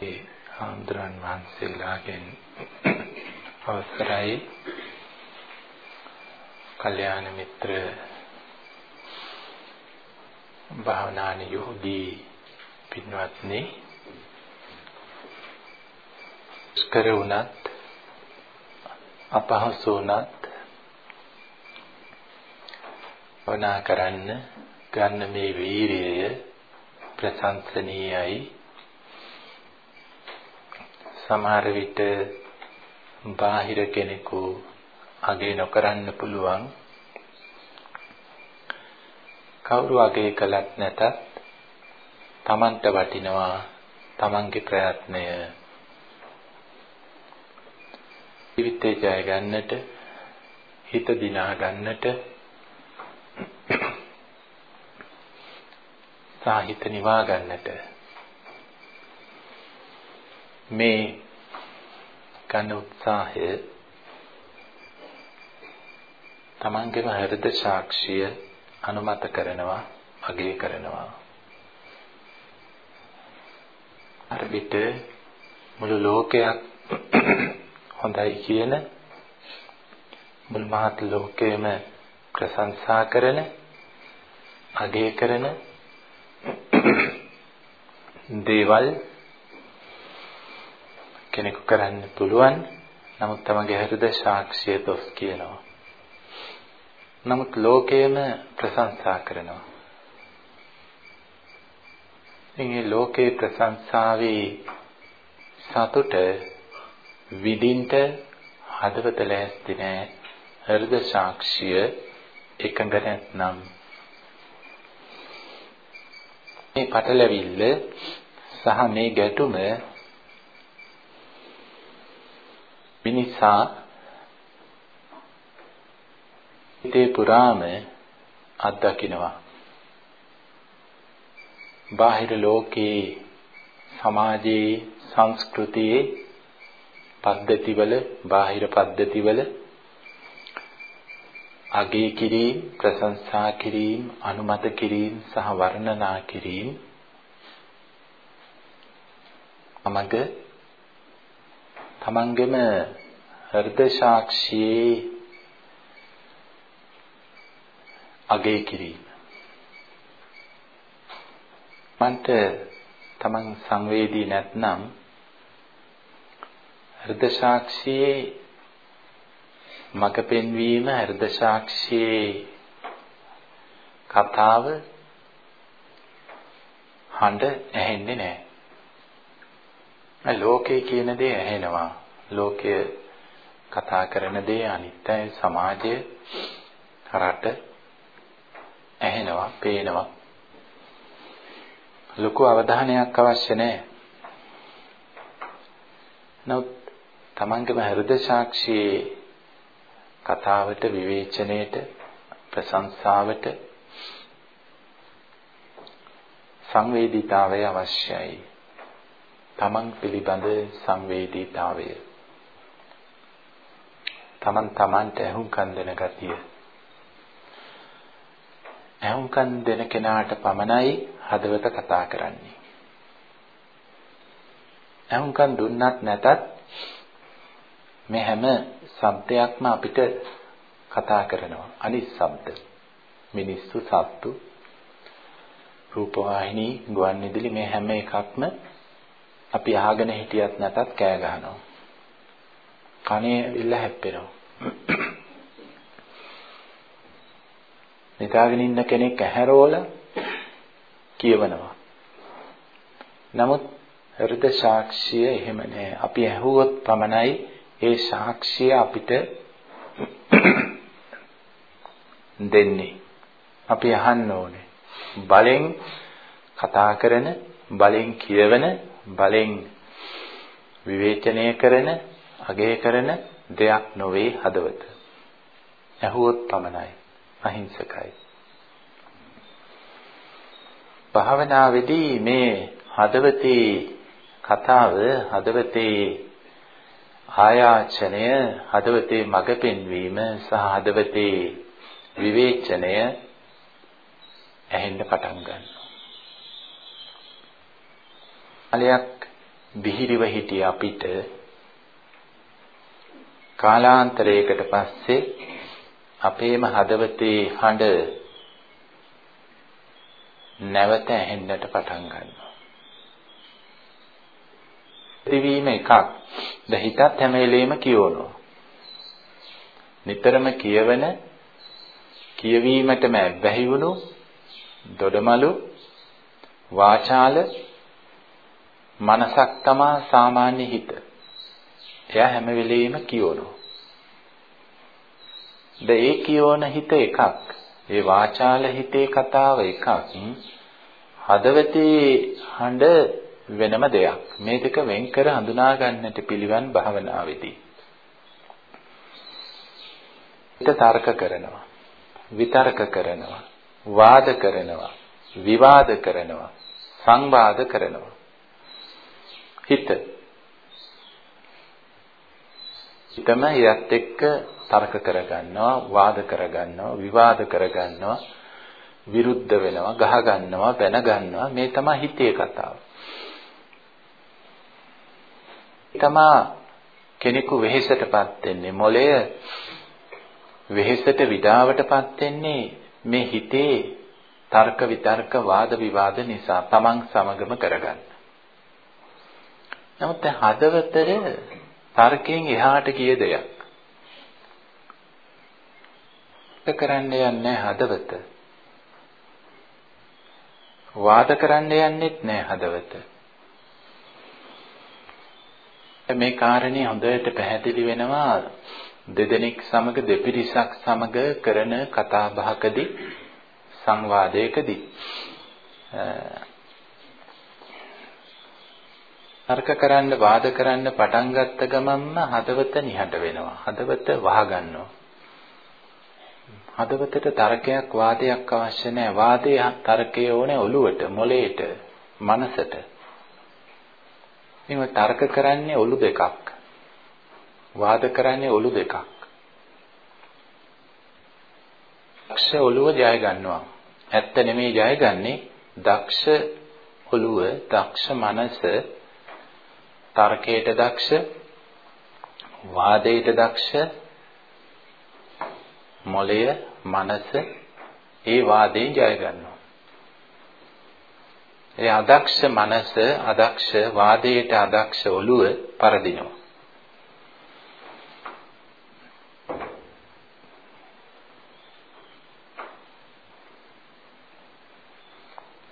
ඒ හාමුදුරන් වහන්සේලාගෙන් අවසරයි. කල්යාණ මිත්‍ර භාවනානි යෝගී පින්වත්නි ස්කර වුණත් අපහසු වුණත් වනා කරන්න ගන්න මේ වීරියය ප්‍රශංසනීයයි. සමහර විට බාහිර කෙනෙකු අගේ නොකරන්න පුළුවන්. කවුරු අගේ කළත් නැතත් Tamanට වටිනවා Tamanගේ ප්‍රයත්නය. ජීවිතේ ජය ගන්නට හිත දිනා ගන්නට සාහිත නිවා ගන්නට මේ ගන්න උත්සාහය තමන්ගේම හෘද සාක්ෂිය අනුමත කරනවා අගය කරනවා. අර විට මුළු ලෝකයක් හොඳයි කියන මුළු මහත් ලෝකයේම ප්‍රශංසා කරන අගය කරන දේවල් කෙනෙකු කරන්න පුළුවන්. නමුත් තමගේ හෘද සාක්ෂිය දොස් කියනවා. නමුත් ලෝකයේම ප්‍රශංසා කරනවා. ඉතින් මේ ලෝකේ ප්‍රශංසාවේ සතුට විඳින්ට හදවත ලෑස්ති නැහැ හෘද සාක්ෂිය එකඟ නැත්නම් මේ පටලැවිල්ල සහ මේ ගැටුම මිනිසා හිතේ පුරාම අත්දකින්නවා බාහිර ලෝකයේ සමාජයේ සංස්කෘතියේ පද්ධතිවල බාහිර පද්ධතිවල අගය කිරීම ප්‍රශංසා කිරීම අනුමත කිරීම සහ වර්ණනා කිරීම අමග තමන්ගෙම හෘද සාක්ෂියේ අගය කිරීම මන්ට තමන් සංවේදී නැත්නම් හෘද සාක්ෂියේ මඟ පෙන්වීම හෘද සාක්ෂියේ කතාව හඬ ඇහෙන්නේ නැහැ. ලෝකේ කියන දේ ඇහෙනවා. ලෝකය කතා කරන දේ අනිත්‍යයි සමාජය රට ඇහෙනවා, පේනවා. ලොකු අවධානයක් අවශ්‍ය නැහැ. නමුත් තමන්ගේම හෘද සාක්ෂියේ කතාවට විවේචනයේට ප්‍රශංසාවට සංවේදීතාවය අවශ්‍යයි. තමන් පිළිබඳ සංවේදීතාවය. Taman Tamanට ඇහුම්කන් දෙන ගතිය. ඇහුම්කන් දෙන කෙනාට පමණයි හදවත කතා කරන්නේ. ඇහුම්කන් දුන්නත් නැතත් මේ හැම શબ્දයක්ම අපිට කතා කරනවා අනිස්සබ්ද මිනිස්සු සත්තු රූපවාහිනී ගුවන්විදුලි මේ හැම එකක්ම අපි අහගෙන හිටියත් නැතත් කෑ ගහනවා කනේ ඉල්ල හැප්පෙනවා. නිදාගෙන ඉන්න කෙනෙක් ඇහැරෝල කියවනවා. නමුත් හෘද සාක්ෂිය එහෙම නෑ. අපි ඇහුවොත් පමණයි ඒ සාක්ෂිය අපිට දෙන්නේ. අපි අහන්න ඕනේ. බලෙන් කතා කරන, බලෙන් කියවන, බලෙන් විවේචනය කරන, අගය කරන දෙයක් නොවේ හදවත. ඇහුවොත් පමණයි අහිංසකයි. භාවනාවේදී මේ හදවතේ කතාව හදවතේ ආයාචනය හදවතේ මඟ පෙන්වීම සහ හදවතේ විවේචනය ඇහෙන්න පටන් ගන්නවා. කාලයක් බිහිරිව හිටිය අපිට කාලාන්තරයකට පස්සේ අපේම හදවතේ හඬ නැවත ඇහෙන්නට පටන් ගන්නවා. දිවීම එකක්. ද හිතත් හැම වෙලෙම කියවනවා. නිතරම කියවන කියවීමටම බැහි වුණු දොඩමලු වාචාල මනසක් තමා සාමාන්‍ය හිත. එයා හැම වෙලෙම කියවනවා. ද ඒ කියවන හිත එකක්. ඒ වාචාල හිතේ කතාව එකක්. හදවතේ හඬ වෙනම දෙයක්. මේ දෙක වෙන් කර හඳුනා ගන්නට පිළිවන් භාවනාවේදී. හිත තර්ක කරනවා. විතර්ක කරනවා. වාද කරනවා. විවාද කරනවා. සංවාද කරනවා. හිත හිතම යත් එක්ක තර්ක කරගන්නවා වාද කරගන්නවා විවාද කරගන්නවා විරුද්ධ වෙනවා ගහ ගන්නවා බැන ගන්නවා මේ තමයි හිතේ කතාව. තමා කෙනෙකු වෙහෙසටපත් වෙන්නේ මොලය වෙහෙසට විඩාවටපත් වෙන්නේ මේ හිතේ තර්ක විතර්ක වාද විවාද නිසා තමන් සමගම කරගන්න. නමුත් හදවතේ තර්කයෙන් එහාට ගිය දෙයක්. කරන්න යන්නේ හදවත. වාද කරන්න යන්නෙත් නෑ හදවත. මේ කාරණේ හොඳට පැහැදිලි වෙනවා දෙදෙනෙක් සමග දෙපිරිසක් සමග කරන කතා බහකදී සංවාදයකදී තර්ක කරන්න වාද කරන්න පටන් ගත්ත ගමන්ම හදවත නිහඬ වෙනවා හදවත වහ ගන්නවා හදවතට තර්කයක් වාදයක් අවශ්‍ය නැහැ වාදයේ තර්කය ඕනේ ඔළුවට මොළයට මනසට මේ තර්ක කරන්නේ ඔළු දෙකක් වාද කරන්නේ ඔළු දෙකක්. දක්ෂ ඔළුව ජය ගන්නවා. ඇත්ත නෙමෙයි ජයගන්නේ දක්ෂ ඔළුව, දක්ෂ මනස තර්කයට දක්ෂ, වාදයට දක්ෂ, මොළය, මනස ඒ වාදයෙන් ජය ගන්නවා. ඒ අදක්ෂ මනස, අදක්ෂ වාදයට අදක්ෂ ඔළුව පරදිනවා.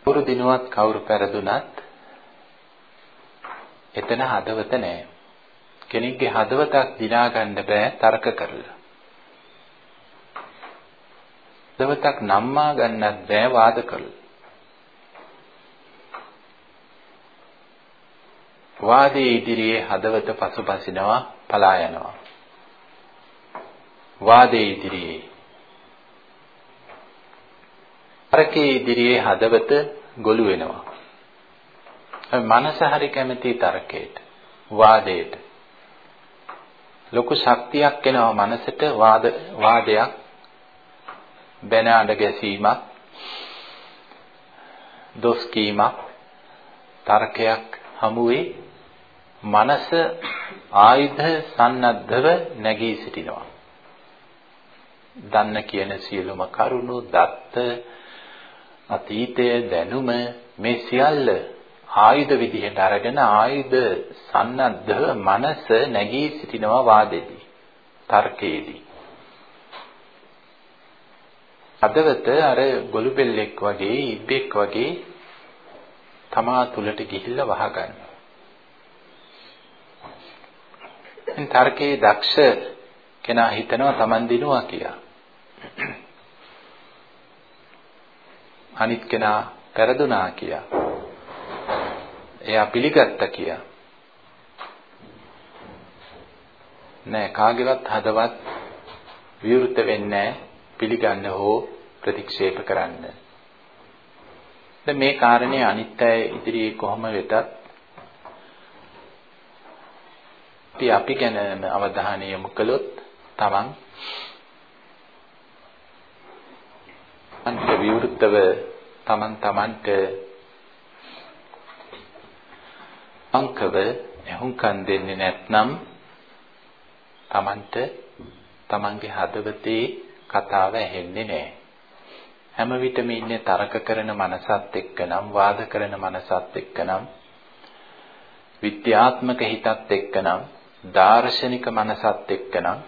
කවුරු දිනුවත් කවුරු පෙරදුනත් එතන හදවත නැහැ. කෙනෙක්ගේ හදවතක් දිනා ගන්න බෑ තර්ක කරලා. හදවතක් නම්මා ගන්නත් බෑ වාද කරලා. වාදයේ ඉදිරියේ හදවත පසුපසිනවා පලා යනවා. වාදයේ ඉදිරියේ අරකේ ඉදිරියේ හදවත ගොළු වෙනවා. මනස හරි කැමති තර්කයට, වාදයට. ලොකු ශක්තියක් එනවා මනසට වාද වාදයක් බැන අඬ ගැසීමක් දොස් කීමක් තර්කයක් හමුවේ මනස ආයුධ සන්නද්ධව නැගී සිටිනවා. දන්න කියන සියලුම කරුණු දත්ත අතීතය දැනුම මේ සියල්ල ආයුධ විදිහට අරගෙන ආයුධ සන්නද්ධ මනස නැගී සිටිනවා වාදෙදී තර්කයේදී අදවත අර ගොළු බෙල්ලෙක් වගේ ඉබ්බෙක් වගේ තමා තුලට ගිහිල්ලා වහගන්නවා. එන් තර්කයේ දක්ෂ කෙනා හිතනවා Taman දිනුවා කියලා. අනිත් කෙනා පෙරදුනා කියා. එයා පිළිගත්තා කියා. නෑ කාගේවත් හදවත් විවෘත වෙන්නේ පිළිගන්න හෝ ප්‍රතික්ෂේප කරන්න. දැන් මේ කාරණේ අනිත්‍ය ඉදිරියේ කොහොම වෙතත් අපි අපි ගැන අවධානය යොමු කළොත් තමන් අන්ත විවෘතව තමන් තමන්ට අංකව එහුම්කන් දෙන්නේ නැත්නම් Tamanට Tamanගේ හදවතේ කතාව ඇහෙන්නේ නැහැ. හැම විටම ඉන්නේ තරක කරන මනසත් එක්කනම් වාද කරන මනසත් එක්කනම් විද්‍යාත්මක හිතත් එක්කනම් දාර්ශනික මනසත් එක්කනම්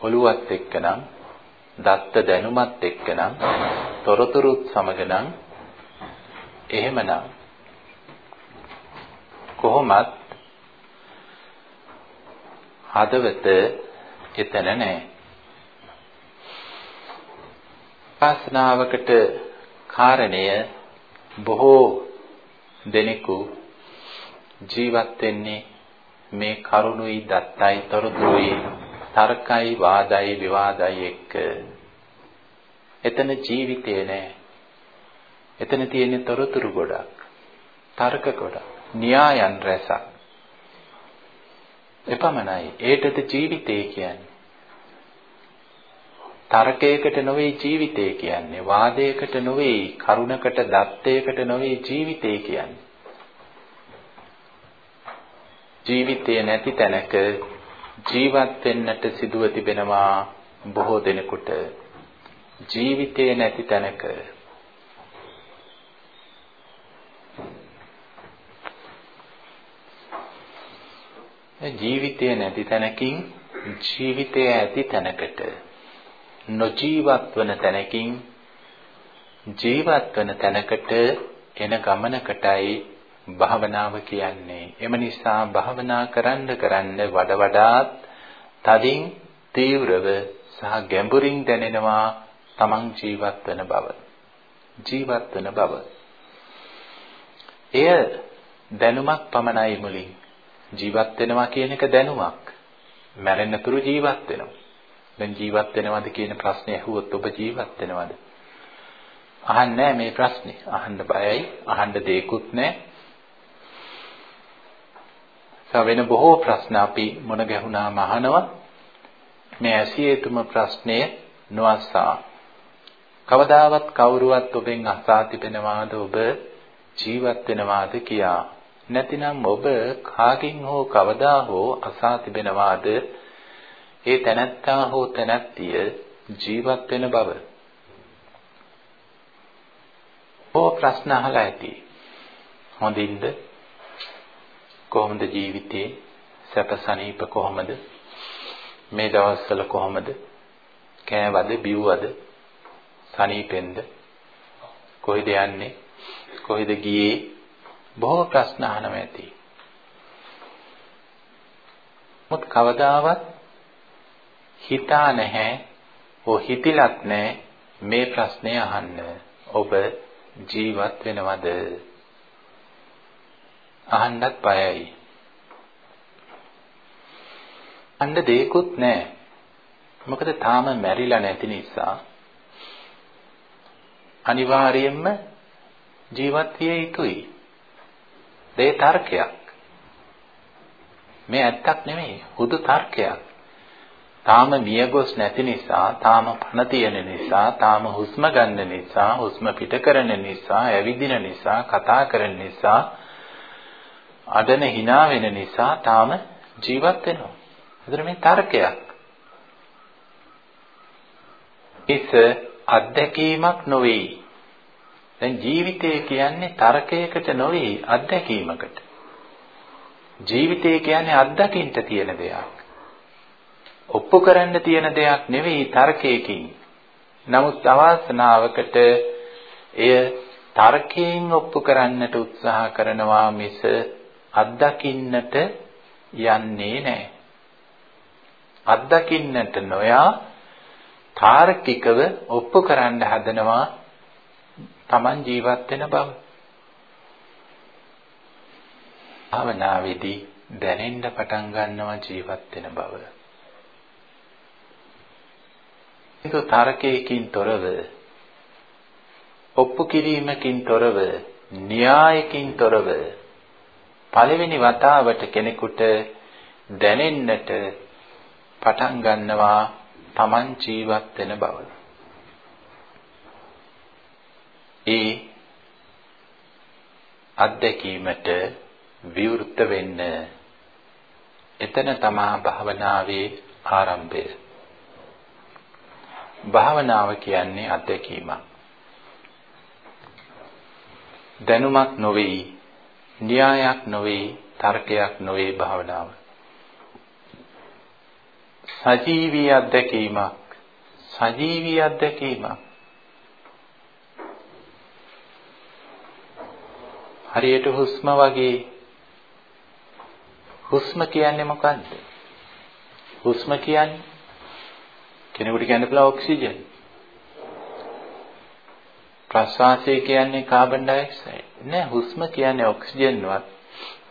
ඔළුවත් එක්කනම් දත්ත දැනුමත් එක්කනම් තොරතුරුත් සමගනම් එහෙමනම් කොහොමත් හදවත එතන නැහැ. පාසනාවකට කාරණය බොහෝ දෙනෙකු ජීවත් වෙන්නේ මේ කරුණුයි දත්තයි තොරතුරුයි තර්කයි වාදයි විවාදයි එක්ක. එතන ජීවිතේ නෑ. එතන තියෙන තොරතුරු ගොඩක් තර්ක ගොඩක් න්‍යායන් රැසක්. එපමණයි. ඒටද ජීවිතය කියන්නේ. තර්කයකට නොවේ ජීවිතය කියන්නේ වාදයකට නොවේ කරුණකට දත්තයකට නොවේ ජීවිතය කියන්නේ. ජීවිතය නැති තැනක ජීවත් වෙන්නට සිදුව තිබෙනවා බොහෝ දෙනෙකුට. ජීවිතය නැති තැනක ජීවිතය නැති තැනකින් ජීවිතය ඇති තැනකට නොජීවත් වන තැනකින් ජීවත් වන තැනකට එන ගමනකටයි භාවනාව කියන්නේ. එම නිසා භාවනා කරන්න කරන්න වඩ වඩාත් තදින් තීව්‍රව සහ ගැඹුරින් දැනෙනවා තමන් ජීවත් වෙන බව. ජීවත් වෙන බව. එය දැනුමක් පමණයි මුලින්. ජීවත් වෙනවා කියන එක දැනුමක්. මැරෙන්න තුරු ජීවත් වෙනවා. දැන් ජීවත් වෙනවද කියන ප්‍රශ්නේ ඇහුවොත් ඔබ ජීවත් වෙනවද? අහන්නේ මේ ප්‍රශ්නේ. අහන්න බයයි. අහන්න දෙයක්වත් නැහැ. වෙන බොහෝ ප්‍රශ්න අපි මොන ගැහුණාම අහනවා. මේ ඇසිය යුතුම ප්‍රශ්නය නොඅසා. කවදාවත් කවුරුවත් ඔබෙන් අසා තිබෙනවාද ඔබ ජීවත් වෙනවාද කියා. නැතිනම් ඔබ කාගෙන් හෝ කවදා හෝ අසා තිබෙනවාද ඒ තැනැත්තා හෝ තැනැත්තිය ජීවත් වෙන බව. ඕ ප්‍රශ්න අහලා ඇති. හොඳින්ද? කොහොමද ජීවිතේ? සැප සනීප කොහොමද? මේ දවස්වල කොහොමද? කෑවද බිව්වද? සනීපෙන්ද? කොහෙද යන්නේ? කොහෙද ගියේ? බොහෝ ප්‍රශ්න අහනවා ඇති. මුත් කවදාවත් හිතා නැහැ ඕ හිතිලත් නැහැ මේ ප්‍රශ්නේ අහන්න ඔබ ජීවත් වෙනවද අහන්නත් බයයි. අන්න දෙයක්වත් නැහැ. මොකද තාම මැරිලා නැති නිසා අනිවාර්යයෙන්ම ජීවත් විය යුතුයි. ඒ තර්කයක්. මේ ඇත්තක් නෙමෙයි, හුදු තර්කයක්. තාම මියගොස් නැති නිසා, තාම පණ තියෙන නිසා, තාම හුස්ම ගන්න නිසා, හුස්ම පිට කරන නිසා, ඇවිදින නිසා, කතා කරන නිසා අඩන hina වෙන නිසා තාම ජීවත් වෙනවා. ඒතර මේ තර්කයක්. ඉස අත්දැකීමක් නොවේ. දැන් ජීවිතය කියන්නේ තර්කයකට නොවේ අත්දැකීමකට. ජීවිතය කියන්නේ අත්දකින්න තියෙන දෙයක්. ඔප්පු කරන්න තියෙන දෙයක් නෙවෙයි තර්කයකින්. නමුත් අවාසනාවකට එය තර්කයෙන් ඔප්පු කරන්නට උත්සාහ කරනවා මිස අත්දකින්නට යන්නේ නැහැ. අත්දකින්නට නොයා තාර්කිකව ඔප්පු කරන්න හදනවා Taman ජීවත් වෙන බව. භාවනාවේදී දැනෙන්න පටන් ගන්නවා ජීවත් වෙන බව. ඒක තරකයකින් තොරව ඔප්පු කිරීමකින් තොරව න්‍යායකින් තොරව පළවෙනි වතාවට කෙනෙකුට දැනෙන්නට පටන් ගන්නවා Taman ජීවත් වෙන බව. ඒ අත්දැකීමට විවෘත වෙන්න එතන තමා භාවනාවේ ආරම්භය භාවනාව කියන්නේ අත්දැකීමක්. දැනුමක් නොවේ න්‍යායක් නොවේ තර්කයක් නොවේ භාවනාව. සජීවී අත්දැකීමක් සජීවී අත්දැකීමක්. හරියට හුස්ම වගේ. හුස්ම කියන්නේ මොකද්ද? හුස්ම කියන්නේ කෙනෙකුට කියන්න පුළුවන් ඔක්සිජන්. ප්‍රශ්වාසය කියන්නේ කාබන් ඩයොක්සයිඩ් නෑ හුස්ම කියන්නේ ඔක්සිජන්වත්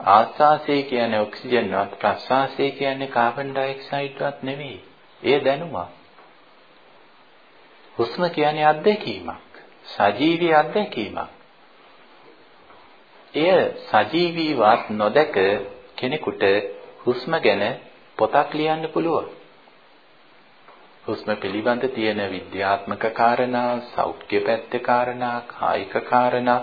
ආස්වාසය කියන්නේ ඔක්සිජන්වත් ප්‍රශ්වාසය කියන්නේ කාබන් ඩයොක්සයිඩ්වත් නෙවෙයි. ඒ දැනුමක්. හුස්ම කියන්නේ අත්දැකීමක්. සජීවී අත්දැකීමක්. එය සජීවීවත් නොදක කෙනෙකුට හුස්ම ගැන පොතක් ලියන්න පුළුවන්. හුස්ම පිළිබඳ තියෙන විද්‍යාත්මක කාරණා, සෞඛ්‍ය පැත්තේ කාරණා, කායික කාරණා,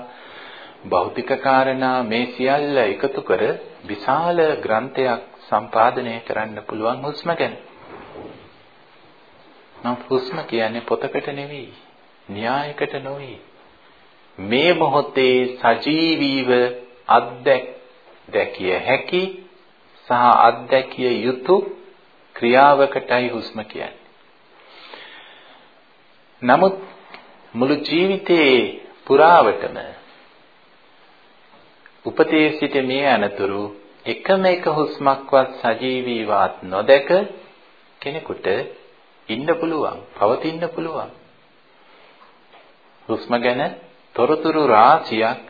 භෞතික කාරණා මේ සියල්ල එකතු කර විශාල ග්‍රන්ථයක් සම්පාදනය කරන්න පුළුවන් හුස්ම ගැන. නමුත් හුස්ම කියන්නේ පොතකට නෙවෙයි, න්‍යායකට නෙවෙයි. මේ මොහොතේ සජීවීව අත්දැක් දැකිය හැකි සහ අත්දැකිය යුතු ක්‍රියාවකටයි හුස්ම කියන්නේ. නමුත් මුළු ජීවිතේ පුරාවටම උපතේ සිට මේ අනතුරු එකම එක හුස්මක්වත් සජීවීවත් නොදක කෙනෙකුට ඉන්න පුළුවන්, පවතින්න පුළුවන්. හුස්ම ගැන තොරතුරු රාශියක්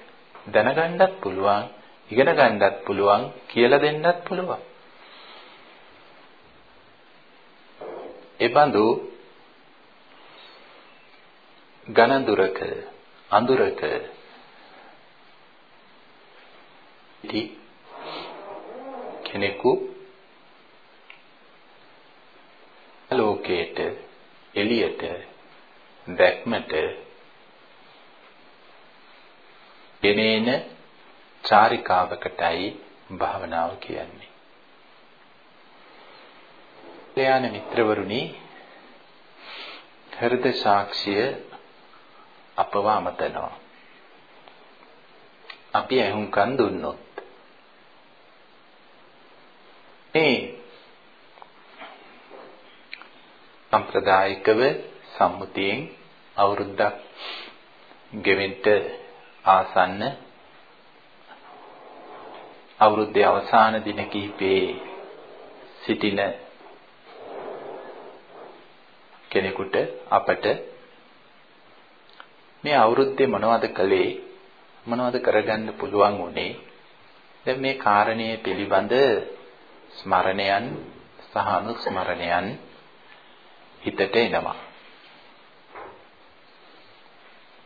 දැනගන්නත් පුළුවන්, ඉගෙන ගන්නත් පුළුවන්, කියලා දෙන්නත් පුළුවන්. එබඳු ඝන දුරක අඳුරක ඉති කෙනෙකු ලෝකයට එළියට දැක්මට ගෙනේන චාරිකාවකටයි භාවනාව කියන්නේ. යාන මිත්‍රවරුනි හෘද සාක්ෂිය අපව අමතනවා. අපි ඇහුම්කන් දුන්නොත් මේ සම්ප්‍රදායිකව සම්මුතියෙන් අවුරුද්දක් ගෙවෙන්න ආසන්න අවුරුද්දේ අවසාන දින කිහිපේ සිටින කෙනෙකුට අපට මේ අවුරුද්දේ මොනවද කළේ? මොනවද කරගන්න පුළුවන් උනේ දැන් මේ කාරණයේ පිළිබඳ ස්මරණයන් සහ අනුස්මරණයන් හිතට එනවා.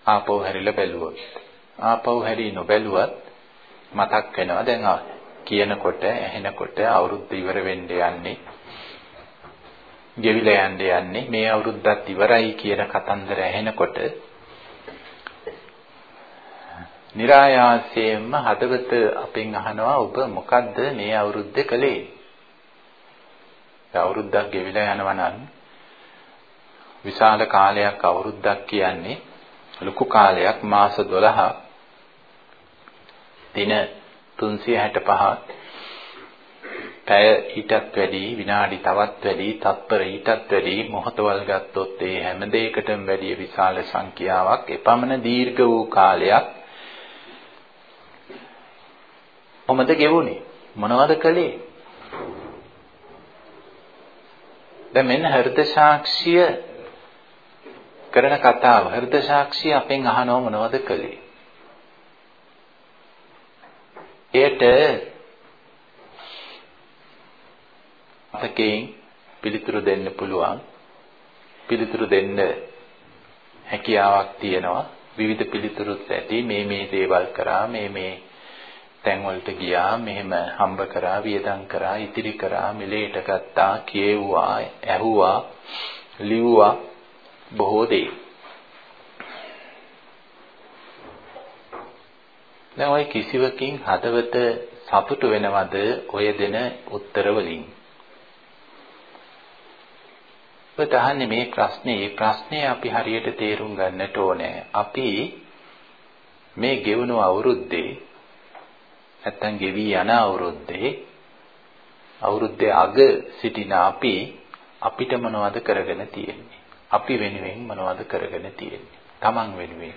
ආපහු හැරිලා බැලුවොත් ආපහු හැරි නොබැලුවත් මතක් වෙනවා. දැන් කියනකොට ඇහෙනකොට අවුරුද්ද ඉවර වෙන්න යන්නේ ගෙවිලා යන්න යන්නේ මේ අවුරුද්දත් ඉවරයි කියන කතන්දර ඇහෙනකොට નિરાයාසයෙන්ම හදවත අපෙන් අහනවා ඔබ මොකද්ද මේ අවුරුද්දේ කළේ? අවුරුද්දක් ගෙවිලා යනවා නම් විශාල කාලයක් අවුරුද්දක් කියන්නේ ලොකු කාලයක් මාස 12ක් දින 365ක් පැය ඊටත් වැඩි විනාඩි තවත් වැඩි තත්පර ඊටත් වැඩි මොහොතවල් ගත්තොත් ඒ හැම දෙයකටම වැඩි විශාල සංඛ්‍යාවක්. එපමණ දීර්ඝ වූ කාලයක් කොහොමද ගෙවුනේ? මොනවද කළේ? දැන් මෙන්න හෘද සාක්ෂිය කරන කතාව හෘද සාක්ෂිය අපෙන් අහනව මොනවද කළේ? එයට අතකෙන් පිළිතුරු දෙන්න පුළුවන්. පිළිතුරු දෙන්න හැකියාවක් තියෙනවා. විවිධ පිළිතුරුත් ඇති මේ මේ දේවල් කරා මේ මේ තැන් වලට ගියා මෙහෙම හම්බ කරා වියදම් කරා ඉතිරි කරා මිලේට ගත්තා කියෙව්වා ඇහුවා ලිව්වා බොහෝ දේ දැන් ওই කිසිවකින් හදවත සතුටු වෙනවද ඔය දෙන උත්තර වලින්? ඔබට අහන්නේ මේ ප්‍රශ්නේ මේ ප්‍රශ්නේ අපි හරියට තේරුම් ගන්නට ඕනේ. අපි මේ ගෙවුණු අවුරුද්දේ නැත්තම් ගෙවි යන අවුරුද්දේ අවුරුද්දේ අග සිටින අපි අපිට මොනවද කරගෙන තියෙන්නේ? අපි වෙනුවෙන් මොනවද කරගෙන තියෙන්නේ? Taman වෙනුවෙන්.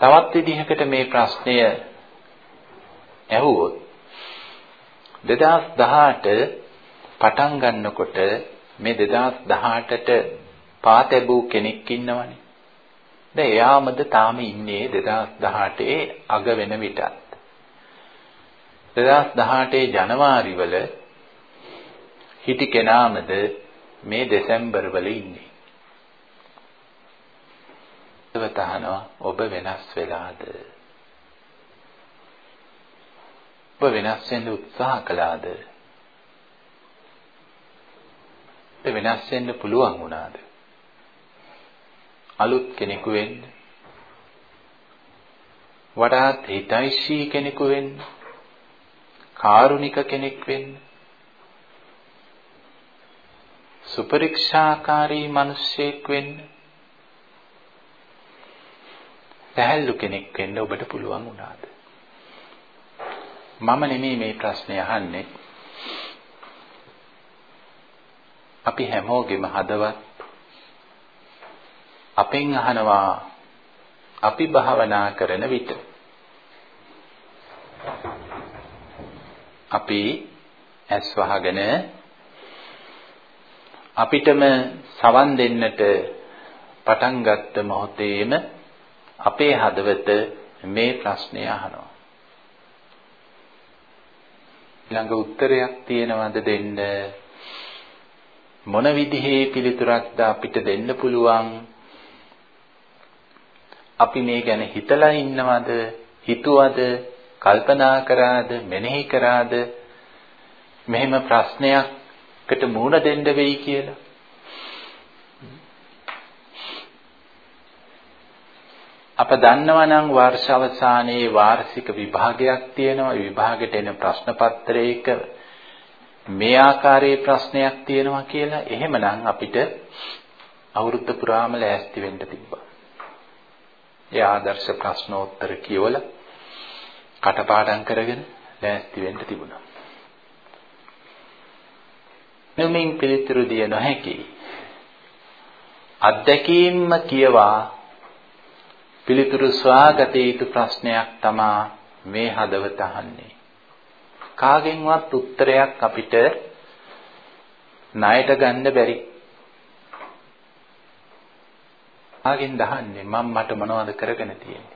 තවත් විදිහකට මේ ප්‍රශ්නය ඇහුවොත් 2018 පටන් ගන්නකොට මේ 2018ට පාතැබූ කෙනෙක් ඉන්නවනේ. දැන් එයාමද තාම ඉන්නේ 2018 අග වෙන විටත්. 2018 ජනවාරි වල හිටි කෙනාමද මේ දෙසැම්බර් වල ඉන්නේ. තවතහනවා ඔබ වෙනස් වෙලාද? ඔබ වෙනස් වෙන්න උත්සාහ කළාද? වෙනස් වෙන්න පුළුවන් වුණාද? අලුත් කෙනෙකු වෙන්න වඩාත් හිතයිශී කෙනෙකු වෙන්න කාරුණික කෙනෙක් වෙන්න. සුපරික්ෂාකාරී මිනිසෙක් වෙන්න. පැහැල්ලු කෙනෙක් වෙන්න ඔබට පුළුවන් වුණාද මම නෙමෙයි මේ ප්‍රශ්නේ අහන්නේ. අපි හැමෝගෙම හදවත් අපෙන් අහනවා අපි භාවනා කරන විට. අපි ඇස් වහගෙන අපිටම සවන් දෙන්නට පටන් ගත්ත මොහොතේම අපේ හදවත මේ ප්‍රශ්නය අහනවා. ළඟ උත්තරයක් තියෙනවද දෙන්න? මොන විදිහේ පිළිතුරක්ද අපිට දෙන්න පුළුවන්? අපි මේ ගැන හිතලා ඉන්නවද? හිතුවද? කල්පනා කරාද? මෙනෙහි කරාද? මෙහෙම ප්‍රශ්නයකට මුහුණ දෙන්න වෙයි කියලා. අප දන්නවා නම් වර්ෂ අවසානයේ වාර්ෂික විභාගයක් තියෙනවා විභාගෙට එන ප්‍රශ්න පත්‍රයක මේ ආකාරයේ ප්‍රශ්නයක් තියෙනවා කියලා එහෙමනම් අපිට අවුරුද්ද පුරාම ලෑස්ති වෙන්න තිබ්බා. ඒ ආදර්ශ ප්‍රශ්නෝත්තර කියවලා කටපාඩම් කරගෙන ලෑස්ති වෙන්න තිබුණා. මෙමින් පිළිතුරු දිය නොහැකි. අත්දැකීම්ම කියවා පිළිතුරු සොයාගත යුතු ප්‍රශ්නයක් තමා මේ හදවත අහන්නේ. කාගෙන්වත් උත්තරයක් අපිට ණයට ගන්න බැරි. කාගෙන් දහන්නේ මම මට මොනවද කරගෙන තියෙන්නේ?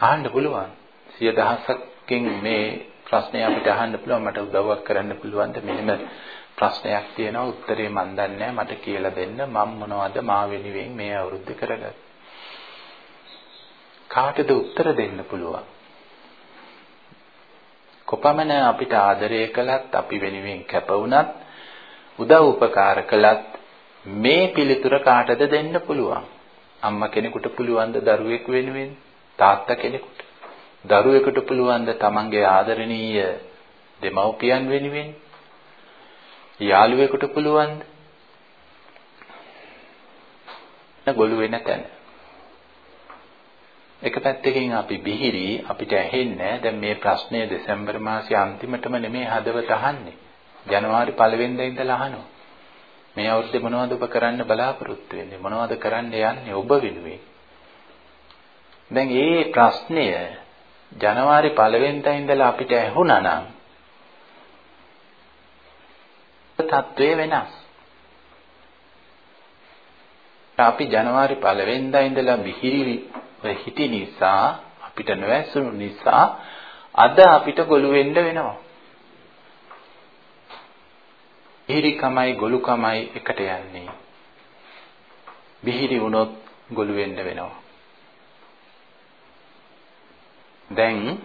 අහන්න පුළුවන්. සිය දහසකින් මේ ප්‍රශ්නය අපිට අහන්න පුළුවන්. මට උදව්වක් කරන්න පුළුවන්ද? මෙහෙම ප්‍රශ්නයක් තියෙනවා. උත්තරේ මන් දන්නේ මට කියලා දෙන්න. මම මොනවද මා වෙනුවෙන් මේ අවුරුද්ද කරගත්තේ කාටද උත්තර දෙන්න පුළුවන්? කොපමණ අපිට ආදරය කළත් අපි වෙනුවෙන් කැප වුණත් උදව් උපකාර කළත් මේ පිළිතුර කාටද දෙන්න පුළුවන්? අම්මා කෙනෙකුට පුළුවන්ද දරුවෙක් වෙනුවෙන්? තාත්තා කෙනෙකුට දරුවෙකුට පුළුවන්ද තමන්ගේ ආදරණීය දෙමව්පියන් වෙනුවෙන් යාළුවෙකුට පුළුවන්ද ගොළු වෙන තැන එක පැත්තකින් අපි බිහිරි අපිට ඇහෙන්නේ දැන් මේ ප්‍රශ්නය දෙසැම්බර් මාසයේ අන්තිමටම නෙමෙයි හදවත අහන්නේ. ජනවාරි පළවෙනිදා ඉඳලා අහනවා. මේ අවුරුද්දේ මොනවද ඔබ කරන්න බලාපොරොත්තු වෙන්නේ? මොනවද කරන්න යන්නේ ඔබ වෙනුවෙන්? දැන් මේ ප්‍රශ්නය ජනවාරි පළවෙනිදා ඉඳලා අපිට ඇහුණා නම් තත්ත්වය වෙනස්. අපි ජනවාරි පළවෙනිදා ඉඳලා බිහිරි හිටි නිසා අපිට නොඇසුණු නිසා අද අපිට ගොළු වෙන්න වෙනවා. බිහිරිකමයි ගොළුකමයි එකට යන්නේ. බිහිරි වුණොත් ගොළු වෙන්න වෙනවා. දැන්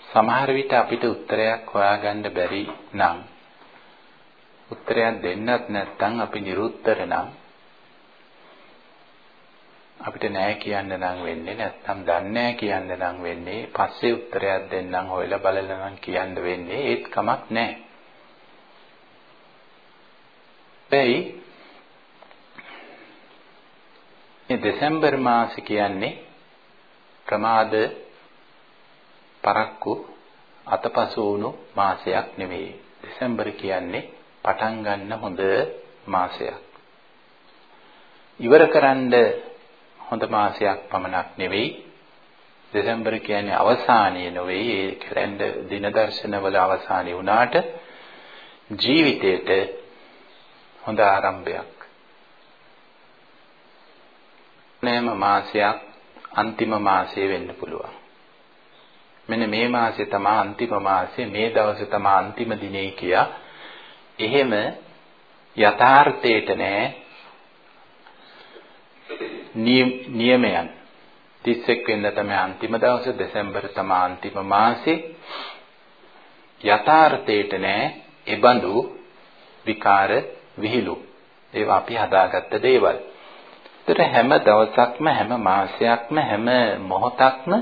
සමහර විට අපිට උත්තරයක් හොයාගන්න බැරි නම් උත්තරයක් දෙන්නත් නැත්නම් අපි නිරුත්තර නම් අපිට නෑ කියන්න නම් වෙන්නේ නැත්නම් දන්නේ නෑ කියන්න නම් වෙන්නේ පස්සේ උත්තරයක් දෙන්නම් හොයලා බලලා නම් කියන්න වෙන්නේ ඒත් කමක් නෑ. එයි මේ දෙසැම්බර් මාසෙ කියන්නේ ප්‍රමාද පරක්කු අතපසු වුණු මාසයක් නෙවෙයි. දෙසැම්බර් කියන්නේ පටන් ගන්න හොඳ මාසයක්. ඉවර කරන්න හොඳ මාසයක් පමණක් නෙවෙයි. දෙසැම්බර් කියන්නේ අවසානයේ නෙවෙයි ඒ කැලෙන්ඩර් දින දර්ශනවල අවසානයේ වුණාට ජීවිතේට හොඳ ආරම්භයක්. නෑම මාසයක් අන්තිම මාසය වෙන්න පුළුවන්. මෙන්න මේ මාසේ තමයි අන්තිම මාසේ මේ දවසේ තමයි අන්තිම දිනේ කියා. එහෙම යථාර්ථයට නෑ නියමයන්. 31 වෙනිදා තමයි අන්තිම දවස දෙසැම්බර් තමයි අන්තිම මාසේ. යථාර්ථයට නෑ එබඳු විකාර විහිළු. ඒවා අපි හදාගත්ත දේවල්. ඒතර හැම දවසක්ම හැම මාසයක්ම හැම මොහොතක්ම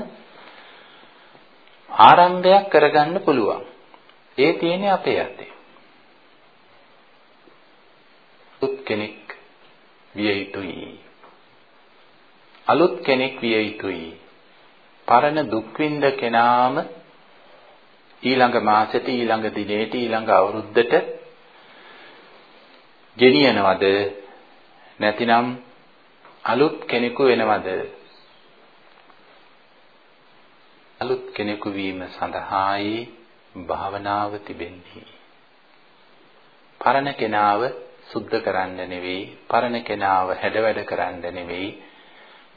ආරම්භයක් කරගන්න පුළුවන්. ඒ තියෙන්නේ අපේ අතේ. උත් කෙනෙක් විය යුතුයි. අලුත් කෙනෙක් විය යුතුයි. පරණ දුක් විඳ කෙනාම ඊළඟ මාසෙට ඊළඟ දිනේට ඊළඟ අවුරුද්දට ගෙනියනවද නැතිනම් අලුත් කෙනෙකු වෙනවද අලුත් කෙනෙකු වීම සඳහායි භාවනාව තිබෙන්නේ. පරණ කෙනාව සුද්ධ කරන්න නෙවෙයි, පරණ කෙනාව හැඩවැඩ කරන්න නෙවෙයි,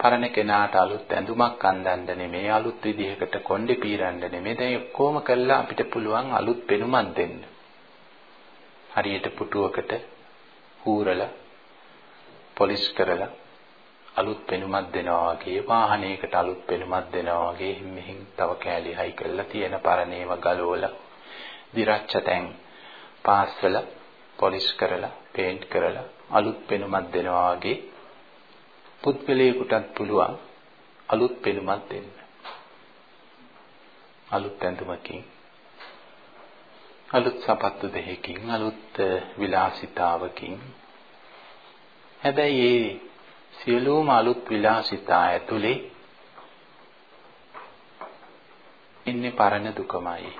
පරණ කෙනාට අලුත් ඇඳුමක් අඳින්න නෙමෙයි, අලුත් විදිහකට කොණ්ඩේ පීරන්න නෙමෙයි. දැන් ඔක්කොම කළා අපිට පුළුවන් අලුත් පෙනුමක් දෙන්න. හරියට පුටුවකට හූරලා පොලිෂ් කරලා අලුත් පෙනුමක් දෙනවා වගේ වාහනයකට අලුත් පෙනුමක් දෙනවා වගේ මෙහින් තව කෑලි හයි කරලා තියෙන පරණේව ගලවලා දිරච්ච තැන් පාස්සල පොලිෂ් කරලා පේන්ට් කරලා අලුත් පෙනුමක් දෙනවා වගේ පුද්ගලයෙකුටත් පුළුවන් අලුත් පෙනුමක් දෙන්න. අලුත් ඇඳුමකින් අලුත් සපත්තු දෙකකින් අලුත් විලාසිතාවකින් හැබැයි ඒ සියලුම අලුත් විලාසිතා ඇතුලේ ඉන්නේ පරණ දුකමයි.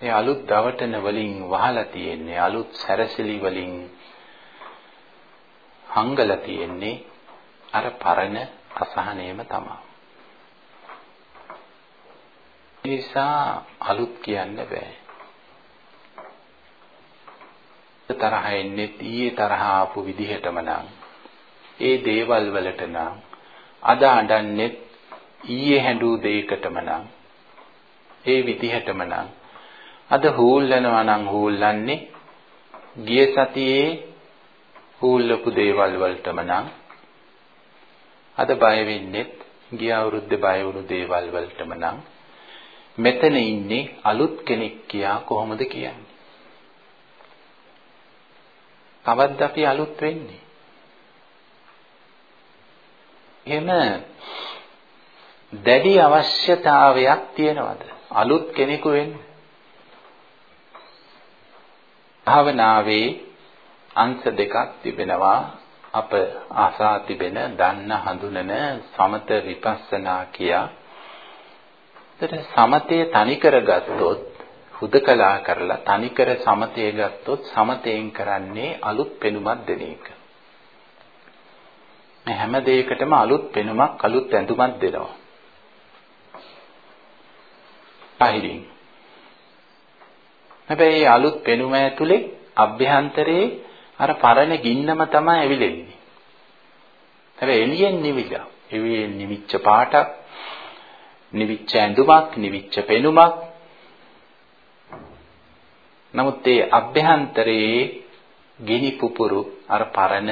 ඒ අලුත් දවටන වලින් වහලා තියෙන්නේ අලුත් සැරසිලි වලින් හංගලා තියෙන්නේ අර පරණ අසහනයම තමයි. නිසා අලුත් කියන්න බෑ. තරහ එන්නේ ඊයේ තරහ ආපු විදිහටම නම්. ඒ දේවල් වලට නම් අද අඬන්නේ ඊයේ හැඬු දෙයකටම නම්. ඒ විදිහටම නම්. අද හූල්ලනවා නම් හූල්ලන්නේ ගිය සතියේ හූල්ලපු දේවල් වලටම නම්. අද බය වෙන්නේ ගිය අවුරුද්දේ බය වුණු දේවල් වලටම නම්. මෙතන ඉන්නේ අලුත් කෙනෙක් කියා කොහොමද කියන්නේ? කවද්ද අපි අලුත් වෙන්නේ? එහෙම දැඩි අවශ්‍යතාවයක් තියනවද? අලුත් කෙනෙකු වෙන්න. භාවනාවේ අංශ දෙකක් තිබෙනවා අප ආසා තිබෙන දන්න හඳුනන සමත විපස්සනා කියා. ඒතර සමතේ තනි කරගත්තොත් හුදකලා කරලා තනිකර සමතේ ගත්තොත් සමතෙන් කරන්නේ අලුත් පෙනුමක් දෙන එක. මේ හැම දෙයකටම අලුත් පෙනුමක් අලුත් ඇඳුමක් දෙනවා. අහිරින්. හැබැයි අලුත් පෙනුම ඇතුලේ අභ්‍යන්තරයේ අර පරණ ගින්නම තමයි ඇවිලෙන්නේ. හැබැයි එළියෙන් නිවිලා. එළියෙන් නිවිච්ච පාටක්, නිවිච්ච ඇඳුමක්, නිවිච්ච පෙනුමක් නමුත් ඒ අභ්‍යන්තරයේ ගිනි පුපුරු අර පරණ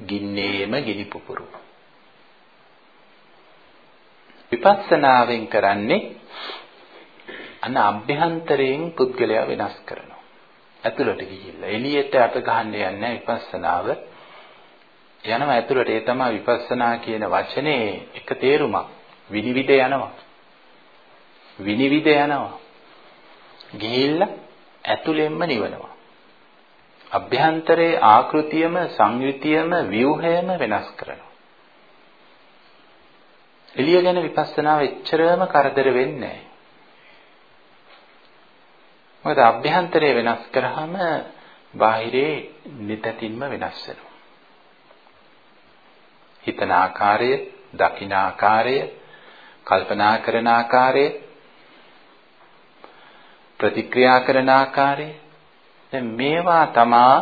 ගින්නේම ගිනි පුපුරු. විපස්සනාවෙන් කරන්නේ අන අභ්‍යන්තරයෙන් පුද්ගලයා වෙනස් කරනවා. ඇතුළට ගිහිල්ලා එළියට අත ගහන්න යන්නේ විපස්සනාව. යනවා ඇතුළට ඒ තමයි විපස්සනා කියන වචනේ එක තේරුමක්. විනිවිද යනවා. විනිවිද යනවා. ගිහිල්ලා ඇතුළෙන්ම නිවනවා. අභ්‍යන්තරයේ ආකෘතියම සංයුතියම ව්‍යුහයම වෙනස් කරනවා. එළිය ගැන විපස්සනාව එච්චරම කරදර වෙන්නේ නැහැ. මොකද අභ්‍යන්තරය වෙනස් කරාම බාහිරේ නිතතින්ම වෙනස් වෙනවා. හිතන ආකාරය, දකින ආකාරය, කල්පනා කරන ආකාරය, ප්‍රතික්‍රියා කරන ආකාරය? දැන් මේවා තමා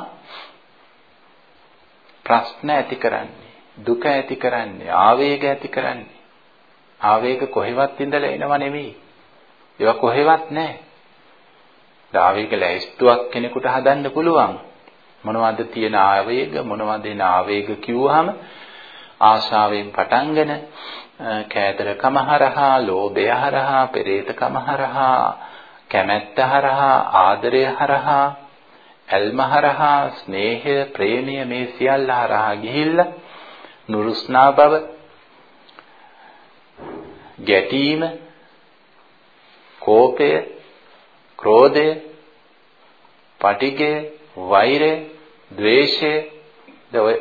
ප්‍රශ්න ඇති කරන්නේ දුක ඇති කරන්නේ ආවේග ඇති කරන්නේ. ආවේග කොහෙවත් ඉඳලා එනව නෙවෙයි ඒවා කොහෙවත් නැහැ. ආවේග ලැයිස්තුවක් කෙනෙකුට හදන්න පුළුවන්. මොනවද තියෙන ආවේග මොනවද එන ආවේග කිව්වහම ආශාවෙන් පටන්ගෙන කෑදරකම හරහා ලෝභය හරහා පෙරේතකම හරහා කැමැත්ත හරහා ආදරය හරහා ඇල්ම හරහා ස්නේහය ප්‍රේමය මේ සියල්ල හරහා ගිහිල්ලා නුරුස්නා බව ගැටීම කෝපය ක්‍රෝධය පටිඝය වෛරය ද්වේෂය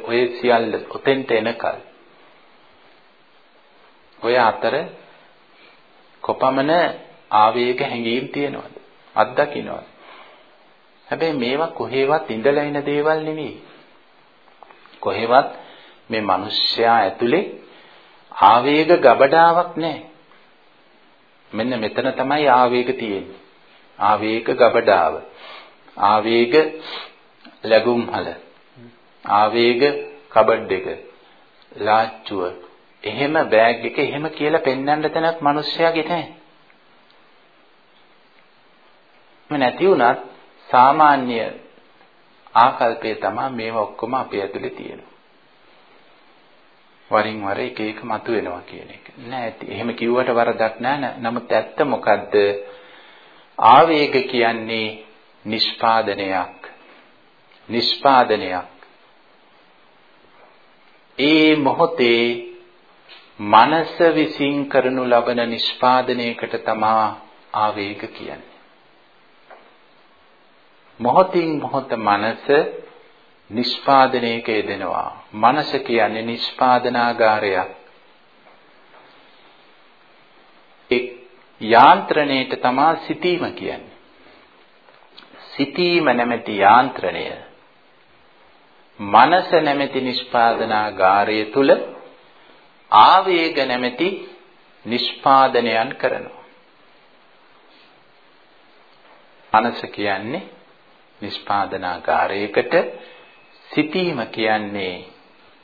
ඔය සියල්ල ඔතෙන්ට එනකල්. ඔය අතර කොපමණ ආවේග හැඟීම් තියෙනවද අත්දකින්නවද හැබැයි මේවා කොහෙවත් ඉඳලා එන දේවල් නෙවෙයි. කොහෙවත් මේ මිනිස්යා ඇතුලේ ආවේග ගබඩාවක් නැහැ. මෙන්න මෙතන තමයි ආවේග තියෙන්නේ. ආවේග ගබඩාව. ආවේග ලැබුම්හල. ආවේග කබඩ් එක. ලාච්චුව. එහෙම බෑග් එක එහෙම කියලා පෙන්වන්න තැනක් මිනිස්යාගේ නැහැ. නැති වුණත් සාමාන්‍ය ආකල්පය තමයි මේවා ඔක්කොම අපේ ඇතුලේ තියෙනවා. වරින් වර එක එක මතුවෙනවා කියන එක. නෑ එහෙම කිව්වට වරදක් නෑ. නමුත් ඇත්ත මොකද්ද? ආවේග කියන්නේ නිෂ්පාදනයක්. නිෂ්පාදනයක්. ඒ මොහොතේ මනස විසින් කරනු ලබන නිෂ්පාදනයකට තමා ආවේග කියන්නේ. මොහොතින් මොහොත මනස නිෂ්පාදනයක යෙදෙනවා. මනස කියන්නේ නිෂ්පාදනාගාරයක්. එක් යාන්ත්‍රණයට තමා සිටීම කියන්නේ. සිටීම නැමැති යාන්ත්‍රණය මනස නැමැති නිෂ්පාදනාගාරය තුල ආවේග නැමැති නිෂ්පාදනයන් කරනවා. මනස කියන්නේ නිෂ්පාදනාගාරයකට සිටීම කියන්නේ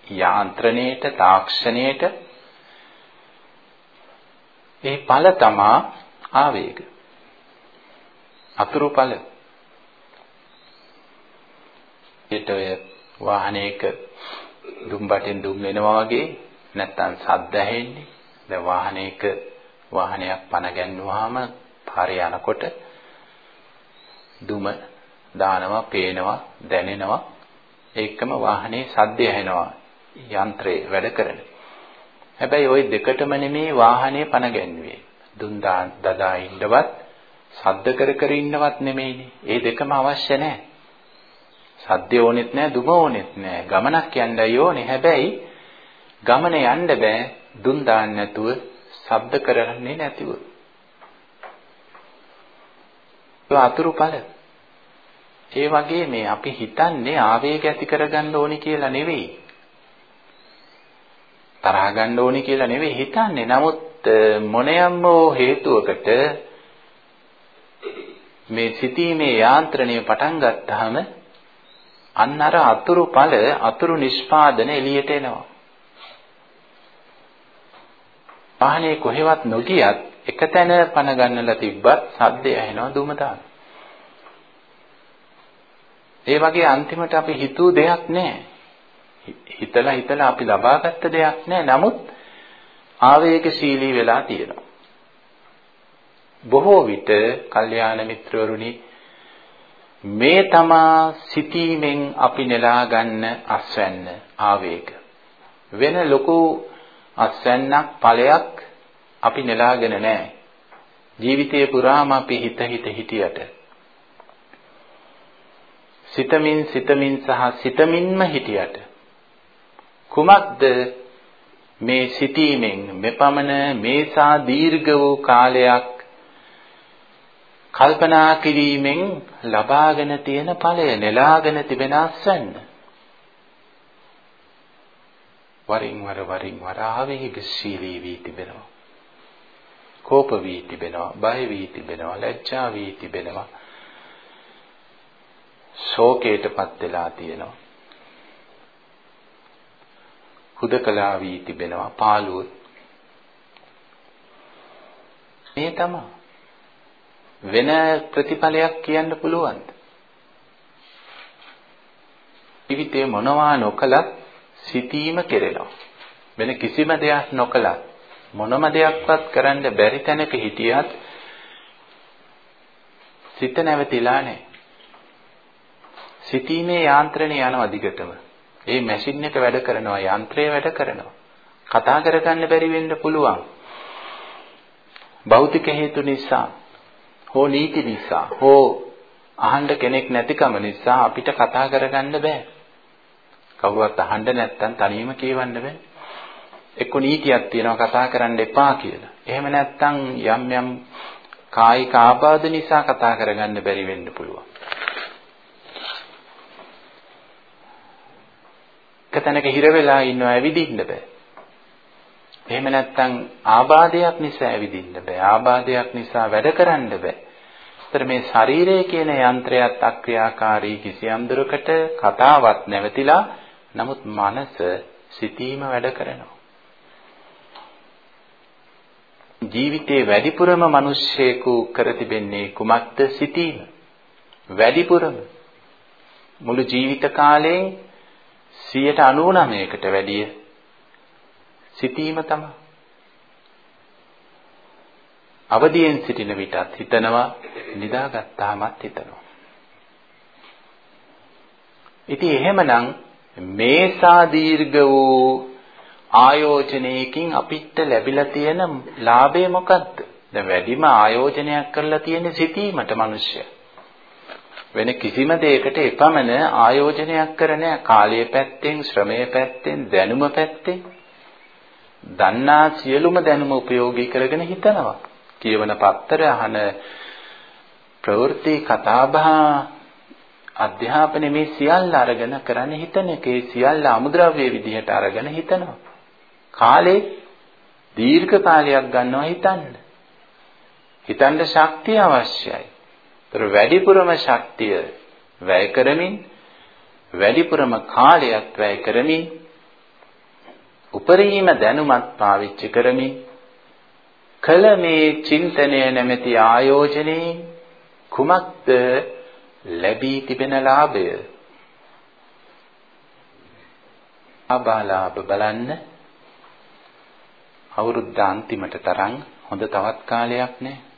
යාන්ත්‍රණයට තාක්ෂණයට. ඒ ඵල තමා ආවේග. අතුරු ඵල ඊට ඔය වාහනයක දුම් බටින් දුම් වෙනවා වගේ නැත්තම් සද්ද ඇහෙන්නේ. දැන් වාහනයක වාහනයක් පන ගැන්නුවාම පාරේ යනකොට දුම දානවා, පේනවා, දැනෙනවා. ඒකම වාහනේ සද්දය ඇහෙනවා. යන්ත්‍රේ වැඩ කරන. හැබැයි ওই දෙකටම නෙමේ වාහනේ පණ ගැන්වුවේ. දුන් දදා ඉන්නවත්, සද්ද කර කර ඉන්නවත් නෙමෙයිනේ. ඒ දෙකම අවශ්‍ය නැහැ. සද්ද ඕනෙත් නැහැ, දුම ඕනෙත් නැහැ. ගමනක් යන්නයි ඕනේ. හැබැයි ගමන යන්න බෑ දුන් දාන්න නැතුව, ශබ්ද කරන්නේ නැතිව. ඒ අතුරු ඵල ඒ වගේ මේ අපි හිතන්නේ ආවේග ඇති කරගන්න ඕනි කියලා නෙවෙයි. තරහ ගන්න ඕනි කියලා නෙවෙයි හිතන්නේ. නමුත් මොනියම් හෝ හේතුවකට මේ සිටීමේ යාන්ත්‍රණය පටන් ගත්තාම අන්න අර අතුරු ඵල අතුරු නිෂ්පාදන එළියට එනවා. වාහනේ කොහෙවත් නොගියත් එකතැන පණ ගන්නලා තිබ්බත් සද්දය ඇහෙනවා දුම දාන. ඒ වගේ අන්තිමට අපි හිතුව දෙයක් නැහැ. හිතලා හිතලා අපි ලබාගත්ත දෙයක් නැහැ. නමුත් ආවේගශීලී වෙලා තියෙනවා. බොහෝ විට කල්යාණ මිත්‍රවරුනි මේ තමා සිටීමෙන් අපි නෙලා ගන්න අස්වැන්න ආවේග. වෙන ලොකු අස්වැන්නක් ඵලයක් අපි නෙලාගෙන නැහැ. ජීවිතේ පුරාම අපි හිත හිත හිටියට සිතමින් සිතමින් සහ සිතමින්ම හිටියට කුමක්ද මේ සිටීමෙන් මෙපමණ මේසා දීර්ඝ වූ කාලයක් කල්පනා කිරීමෙන් ලබාගෙන තියෙන ඵලය නෙලාගෙන තිබෙන අස්වැන්න. වරින් වර වරින් වර ආවේගශීලී වී තිබෙනවා. කෝප වී තිබෙනවා බය වී තිබෙනවා ලැජ්ජා වී තිබෙනවා. ශෝකයටපත් වෙලා තියෙනවා. හුදකලා වී තිබෙනවා පාළුව මේ තමයි. වෙන ප්‍රතිඵලයක් කියන්න පුළුවන්ද? ජීවිතේ මොනවා නොකලත් සිටීම කෙරෙනවා. වෙන කිසිම දෙයක් නොකලත් මොනම දෙයක්වත් කරන්න බැරි තැනක හිටියත් සිත නැවතිලා නැහැ. සිතීමේ යාන්ත්‍රණය යනවා දිගටම. ඒ මැෂින් එක වැඩ කරනවා, යන්ත්‍රය වැඩ කරනවා. කතා කරගන්න බැරි වෙන්න පුළුවන්. භෞතික හේතු නිසා, හෝ නීති නිසා, හෝ අහන්න කෙනෙක් නැතිකම නිසා අපිට කතා කරගන්න බෑ. කවුරුවත් අහන්න නැත්නම් තනියම කියවන්න බෑ. එක්ක නීතියක් තියෙනවා කතා කරන්න එපා කියලා. එහෙම නැත්නම් යම් යම් කායික ආබාධ නිසා කතා කරගන්න බැරි වෙන්න පුළුවන්. එකතැනක හිර වෙලා ඉන්නවා ඇවිදින්න බෑ. එහෙම නැත්නම් ආබාධයක් නිසා ඇවිදින්න බෑ. ආබාධයක් නිසා වැඩ කරන්න බෑ. ඒතර මේ ශරීරය කියන යන්ත්‍රයත් අක්‍රියාකාරී කිසියම් දුරකට කතාවත් නැවතිලා නමුත් මනස සිතීම වැඩ කරනවා. ජීවිතේ වැඩිපුරම මිනිස්සෙකු කර තිබෙන්නේ කුමක්ද සිටීම වැඩිපුරම මුළු ජීවිත කාලයෙන් 99කට වැඩිය සිටීම තමයි අවදියෙන් සිටින විටත් හිතනවා නිදාගත්තාමත් හිතනවා ඉතින් එහෙමනම් මේසා දීර්ඝ වූ ආයෝජනයකින් අපිට ලැබිලා තියෙන ලාභය මොකද්ද? දැන් වැඩිම ආයෝජනයක් කරලා තියෙන්නේ සිටීමට මිනිස්සු. වෙන කිසිම දෙයකට එපමණ ආයෝජනයක් කර නැහැ. කාලය පැත්තෙන්, ශ්‍රමය පැත්තෙන්, දැනුම පැත්තෙන්. දන්නා සියලුම දැනුම ප්‍රයෝගී කරගෙන හිතනවා. කියවන පත්තර අහන ප්‍රවෘත්ති කතාබහ අධ්‍යාපනයේ මේ සියල්ල අරගෙන කරන්න හිතන එකේ සියල්ල අමුද්‍රව්‍ය විදිහට අරගෙන හිතනවා. කාලේ දීර්ඝ කාලයක් ගන්නවා හිතන්න. හිතන්න ශක්තිය අවශ්‍යයි. ඒතර වැඩිපුරම ශක්තිය වැය කරමින් වැඩිපුරම කාලයක් වැය කරමින් උපරිම දැනුමත් පාවිච්චි කරමින් කල මේ චින්තනය නැමැති ආයෝජනයේ කුමක්ද ලැබී තිබෙන ලාභය අබාලාභ බලන්න අවුරුද්ද අන්තිමට තරම් හොඳ තවත් කාලයක් නැහැ.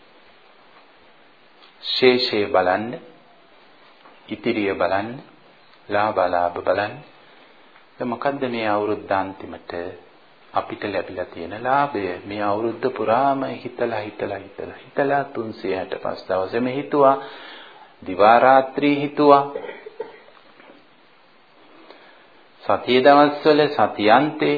ශේෂය බලන්න, ඉතිරිය බලන්න, ලාභලාභ බලන්න. දැන් මොකද්ද මේ අවුරුද්ද අන්තිමට අපිට ලැබිලා තියෙන ලාභය? මේ අවුරුද්ද පුරාම හිතලා හිතලා හිතලා හිතලා 365 දවසෙම හිතුවා. දිවා රාත්‍රී හිතුවා. සතිය දවස්වල සතියන්තේ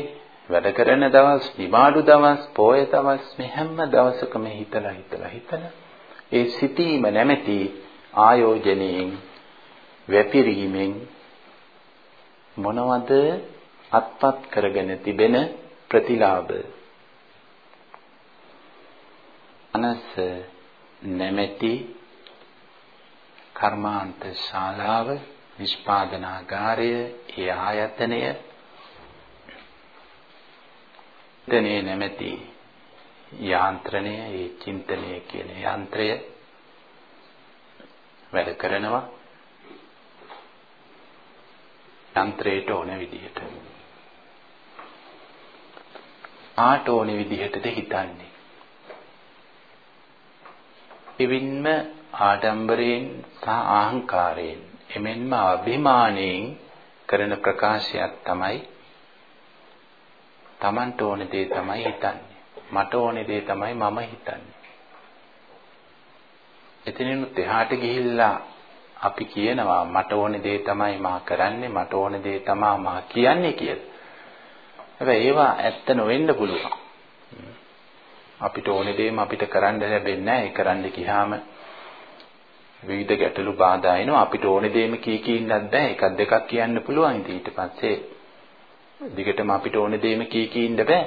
වැඩ කරන දවස්, නිමාඩු දවස්, පෝය දවස් මේ හැම දවසකම හිතලා හිතලා හිතලා ඒ සිටීම නැමැති ආයෝජනයෙන් වැපිරීමෙන් මොනවද අත්පත් කරගෙන තිබෙන ප්‍රතිලාභ? අනස නැමැති කර්මාන්ත ශාලාව නිෂ්පාදනාගාරය ඒ ආයතනය. චින්තනයේ නැමැති යාන්ත්‍රණය ඒ චින්තනය කියන යන්ත්‍රය වැඩ කරනවා. යන්ත්‍රයට ඕන විදිහට. ආට ඕන විදිහටද හිතන්නේ? එවින්ම ආඩම්බරයෙන් සහ අහංකාරයෙන් එමෙන්ම අභිමාණයෙන් කරන ප්‍රකාශයක් තමයි Tamanට ඕන දේ තමයි හිතන්නේ. මට ඕන දේ තමයි මම හිතන්නේ. එතනිනුත් එහාට ගිහිල්ලා අපි කියනවා මට ඕන දේ තමයි මා කරන්නේ මට ඕන දේ තමයි මා කියන්නේ කියලා. හැබැයි ඒවා ඇත්ත නොවෙන්න පුළුවන්. අපිට ඕන දේම අපිට කරන්න ලැබෙන්නේ නැහැ. ඒ කරන්න ගියාම විවිධ ගැටලු බාධා එනවා. අපිට ඕන දේම කී කී ඉන්නත් බෑ. එකක් දෙකක් කියන්න පුළුවන්. ඊට පස්සේ දිගටම අපිට ඕන දේම කී කී ඉන්න බෑ.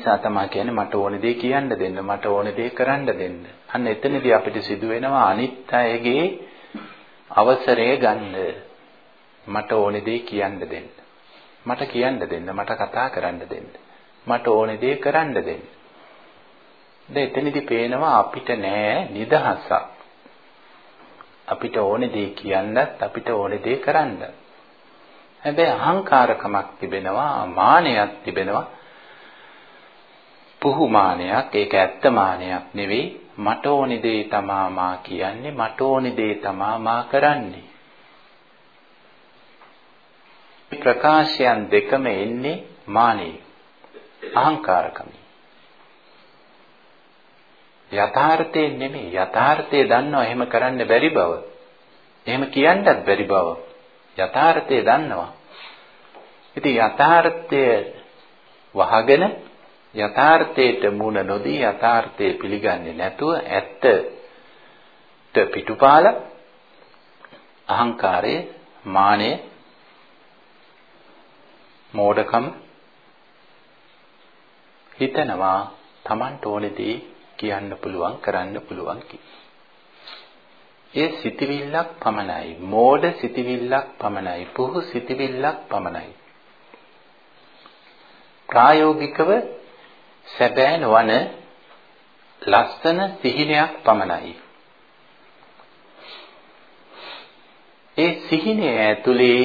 නිසා තමයි කියන්නේ මට ඕන දේ කියන්න දෙන්න මට ඕන දේ කරන්න දෙන්න. අන්න එතනදී අපිට සිදු වෙනවා අනිත් අයගේ අවසරය ගන්න. මට ඕන දේ කියන්න දෙන්න. මට කියන්න දෙන්න මට කතා කරන්න දෙන්න. මට ඕන දේ කරන්න දෙන්න. දැන් එතනදී පේනවා අපිට නෑ නිදහසක්. අපිට ඕන දේ කියන්නත් අපිට ඕන දේ කරන්නත්. හැබැයි අහංකාරකමක් තිබෙනවා මානයක් තිබෙනවා පුහුමානයක් ඒක ඇත්ත මානයක් නෙවෙයි. මට ඕනි දේ තමා මා කියන්නේ මට ඕනි දේ තමා මා කරන්නේ. ප්‍රකාශයන් දෙකම එන්නේ මානෙයි අහංකාරකමයි. යථාර්ථයේ නෙමෙයි. යථාර්ථයේ දන්නවා එහෙම කරන්න බැරි බව. එහෙම කියන්නත් බැරි බව. යථාර්ථයේ දන්නවා. ඉතින් යථාර්ථය වහගෙන යථාර්ථයට මුණ නොදී යථාර්ථය පිළිගන්නේ නැතුව ඇත්තට පිටුපාල අහංකාරය මානය මෝඩකම හිතනවා Tamanට ඕනේදී කියන්න පුළුවන් කරන්න පුළුවන් ඒ සිතවිල්ලක් පමණයි. මෝඩ සිතවිල්ලක් පමණයි. පුහු සිතවිල්ලක් පමණයි. ප්‍රායෝගිකව සැබෑ නොවන ලස්සන සිහිනයක් පමණයි. ඒ සිහිනය ඇතුලේ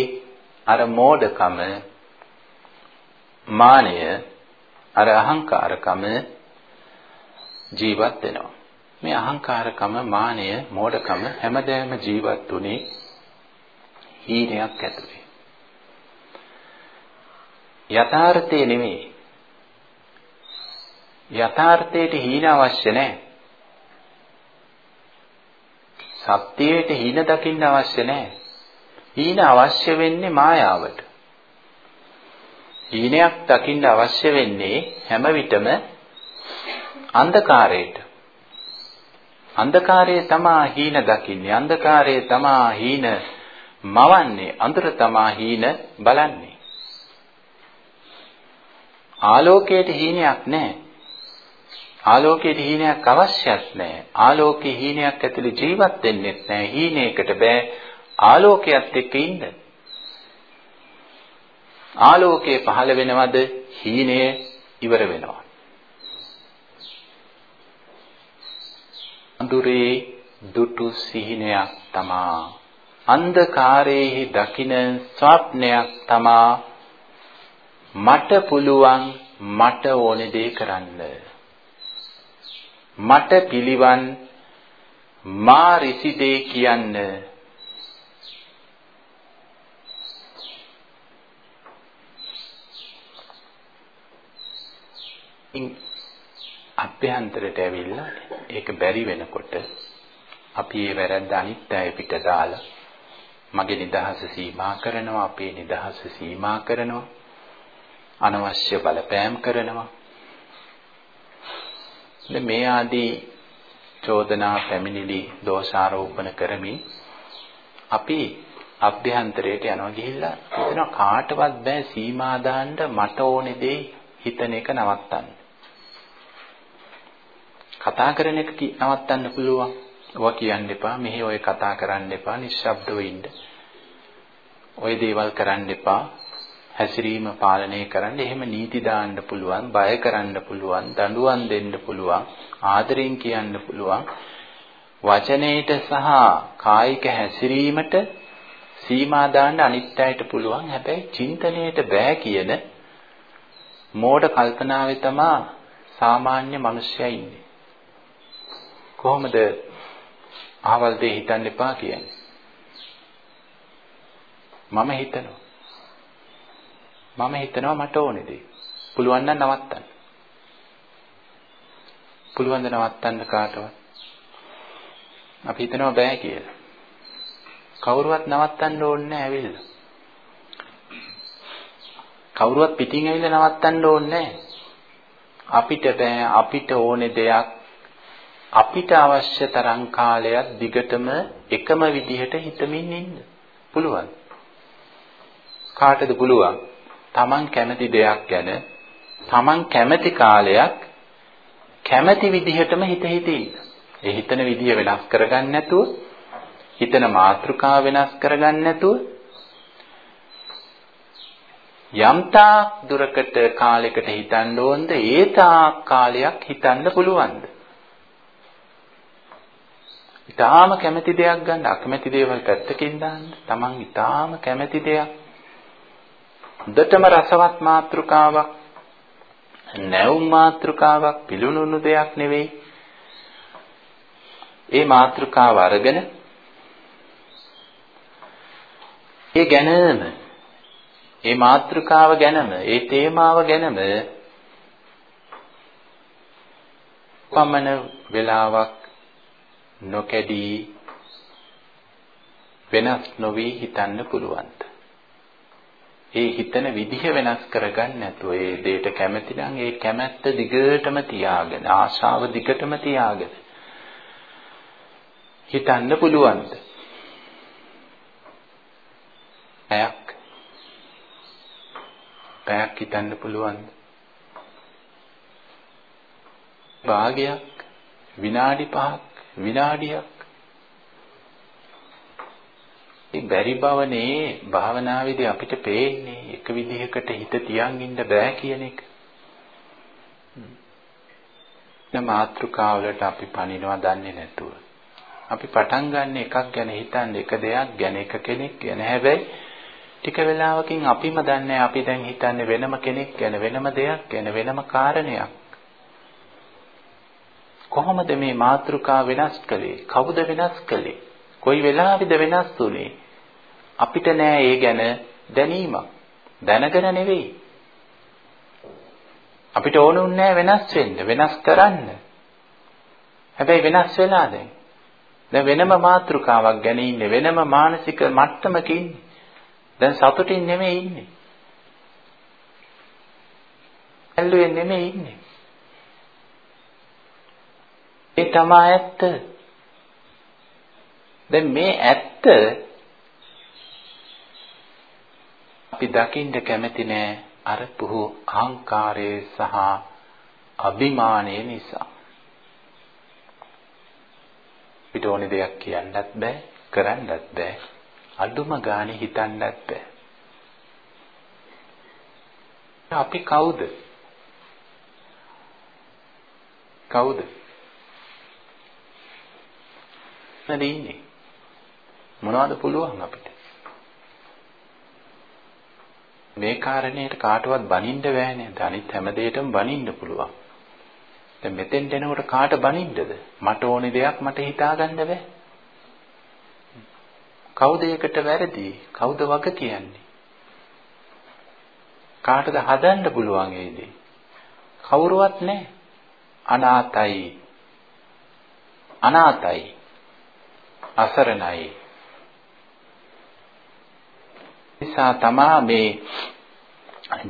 අර මෝඩකම මානය අර අහංකාරකම ජීවත් වෙනවා. මේ අහංකාරකම මානය මෝඩකම හැමදේම ජීවත් උනේ හීනයක් ඇතුලේ. යථාර්ථය නෙමෙයි යථාර්ථයට හීන අවශ්‍ය නැහැ. සත්‍යයට හීන දකින්න අවශ්‍ය නැහැ. හීන අවශ්‍ය වෙන්නේ මායාවට. හීනයක් දකින්න අවශ්‍ය වෙන්නේ හැම විටම අන්ධකාරයට. අන්ධකාරයේ තමා හීන දකින්නේ. අන්ධකාරයේ තමා හීන මවන්නේ. අඳුර තමා හීන බලන්නේ. ආලෝකයට හීනයක් නැහැ. ආලෝකයේ හීනයක් අවශ්‍යත් නැහැ. ආලෝකයේ හීනයක් ඇතුලේ ජීවත් වෙන්නෙත් නැහැ. හීනයකට බෑ ආලෝකයත් එක්ක ඉන්න. ආලෝකයේ පහළ වෙනවද හීනය ඉවර වෙනවා. අඳුරේ දුටු සිහිනයක් තමා අන්ධකාරයේ දකින ස්වප්නයක් තමා මට පුළුවන් මට ඕනේ දේ කරන්න මට පිළිවන් මා රිසිදේ කියන්න. අභ්‍යන්තරයට ඇවිල්ලා ඒක බැරි වෙනකොට අපි ඒ වැරද්ද අනිත් අය පිට දාලා මගේ නිදහස සීමා කරනවා අපේ නිදහස සීමා කරනවා අනවශ්‍ය බලපෑම් කරනවා. මේ ආදී චෝදනා පැමිණිලි දෝෂාරෝපණ කරමින් අපි අභ්‍යන්තරයට යනවා ගිහිල්ලා එතන කාටවත් බෑ සීමා දාන්න මට ඕනේ දේ හිතන එක නවත්තන්න. කතා කරන එක නවත්තන්න පුළුවන්. ඔවා කියන්න එපා. මෙහි ඔය කතා කරන්න එපා. නිශ්ශබ්දව ඉන්න. ඔය දේවල් කරන්න එපා. හැසිරීම පාලනය කරන්න එහෙම නීති දාන්න පුළුවන් බය කරන්න පුළුවන් දඬුවම් දෙන්න පුළුවන් ආදරෙන් කියන්න පුළුවන්. වචනයේට සහ කායික හැසිරීමට සීමා දාන්න අනිත් අයට පුළුවන්. හැබැයි චින්තනයේට බෑ කියන මෝඩ කල්පනාවේ තමා සාමාන්‍ය මිනිස්සයා ඉන්නේ. කොහොමද අහවල් දෙය හිතන්න එපා කියන්නේ? මම හිතනවා. මම හිතනවා මට ඕනේ දේ. පුළුවන් නම් නවත්තන්න. පුළුවන් ද නවත්තන්න කාටවත්? අපි හිතනවා බෑ කියලා. කවුරුවත් නවත්තන්න ඕනේ නැහැ ඇවිල්ලා. කවුරුවත් පිටින් ඇවිල්ලා නවත්තන්න ඕනේ අපිට බෑ අපිට ඕනේ දෙයක් අපිට අවශ්‍ය තරම් කාලයක් දිගටම එකම විදිහට හිතමින් ඉන්න. පුළුවන්. කාටද පුළුවන්? Taman කැමති දෙයක් ගැන Taman කැමති කාලයක් කැමති විදිහටම හිත හිතේ ඉන්න. ඒ හිතන විදිය වෙනස් කරගන්න නැතුව හිතන මාතෘකාව වෙනස් කරගන්න නැතුව යම්තා දුරකට කාලයකට හිතන්න ඕනද ඒ තාක් කාලයක් හිතන්න පුළුවන්ද? ඊටාම කැමති දෙයක් ගන්න අකමැති දේවල් පැත්තකින් දාන්න. Taman ඊටාම කැමති දෙයක්. හොඳටම රසවත් මාතෘකාවක් නැවුම් මාතෘකාවක් පිළුණුණු දෙයක් නෙවෙයි. ඒ මාතෘකාව අරගෙන ඒ ගැනම ඒ මාතෘකාව ගැනම ඒ තේමාව ගැනම පමණ වෙලාවක් නොකැඩී වෙනස් නොවි හිතන්න පුළුවන්ද ඒ හිතන විදිහ වෙනස් කරගන්න නැතුව ඒ දෙයට කැමති නම් ඒ කැමැත්ත දිගටම තියාගෙන ආශාව දිගටම තියාගෙන හිතන්න පුළුවන්ද? පැයක් පැයක් හිතන්න පුළුවන්ද? භාගයක් විනාඩි 5ක් විනාඩියක් ඒ බැරි බවනේ භාවනාවේදී අපිට පේන්නේ එක විදිහකට හිත තියන් ඉන්න බෑ කියන එක. මාත්‍රිකාවලට අපි පණිනවා දන්නේ නැතුව. අපි පටන් ගන්න එකක් ගැන හිතන්නේ එක දෙයක් ගැන එක කෙනෙක් ගැන හැබැයි ටික වෙලාවකින් අපිම දන්නේ අපි දැන් හිතන්නේ වෙනම කෙනෙක් ගැන වෙනම දෙයක් ගැන වෙනම කාරණයක්. කොහොමද මේ මාත්‍රිකා වෙනස් කළේ? කවුද වෙනස් කළේ? කොයි වෙලාවෙද වෙනස් වුනේ? අපිට නෑ ඒ ගැන දැනීමක්. දැනගෙන නෙවෙයි. අපිට ඕනුන්නේ වෙනස් වෙන්න, වෙනස් කරන්න. හැබැයි වෙනස් වෙලා දැන්. දැන් වෙනම මාතෘකාවක් ගැන ඉන්නේ, වෙනම මානසික මට්ටමක ඉන්නේ. දැන් සතුටින් නෙමෙයි ඉන්නේ. ඇල්ලුවෙන් නෙමෙයි ඉන්නේ. ඒ තමයි ඇත්ත. දැන් මේ ඇත්ත අපි දකින්න කැමති නෑ අර පුහු අහංකාරයේ සහ අභිමානයේ නිසා. පිට ඕනේ දෙයක් කියන්නත් බෑ, කරන්නත් බෑ. අඩුම ගානේ හිතන්නත් බෑ. අපි කවුද? කවුද? නැද ඉන්නේ? මොනවද පුළුවන් අපිට? මේ කාරණේට කාටවත් බනින්න බෑනේ. අනිත් හැම දෙයකටම බනින්න පුළුවන්. දැන් මෙතෙන් දෙනකොට කාට බනින්නද? මට ඕනේ දෙයක් මට හිතාගන්න බෑ. කවුද ඒකට වැරදි? කවුද වග කියන්නේ? කාටද හදන්න පුළුවන් ඒ දේ? කවුරුවත් නැහැ. අනාතයි. අනාතයි. අසරණයි. නිසා තමා මේ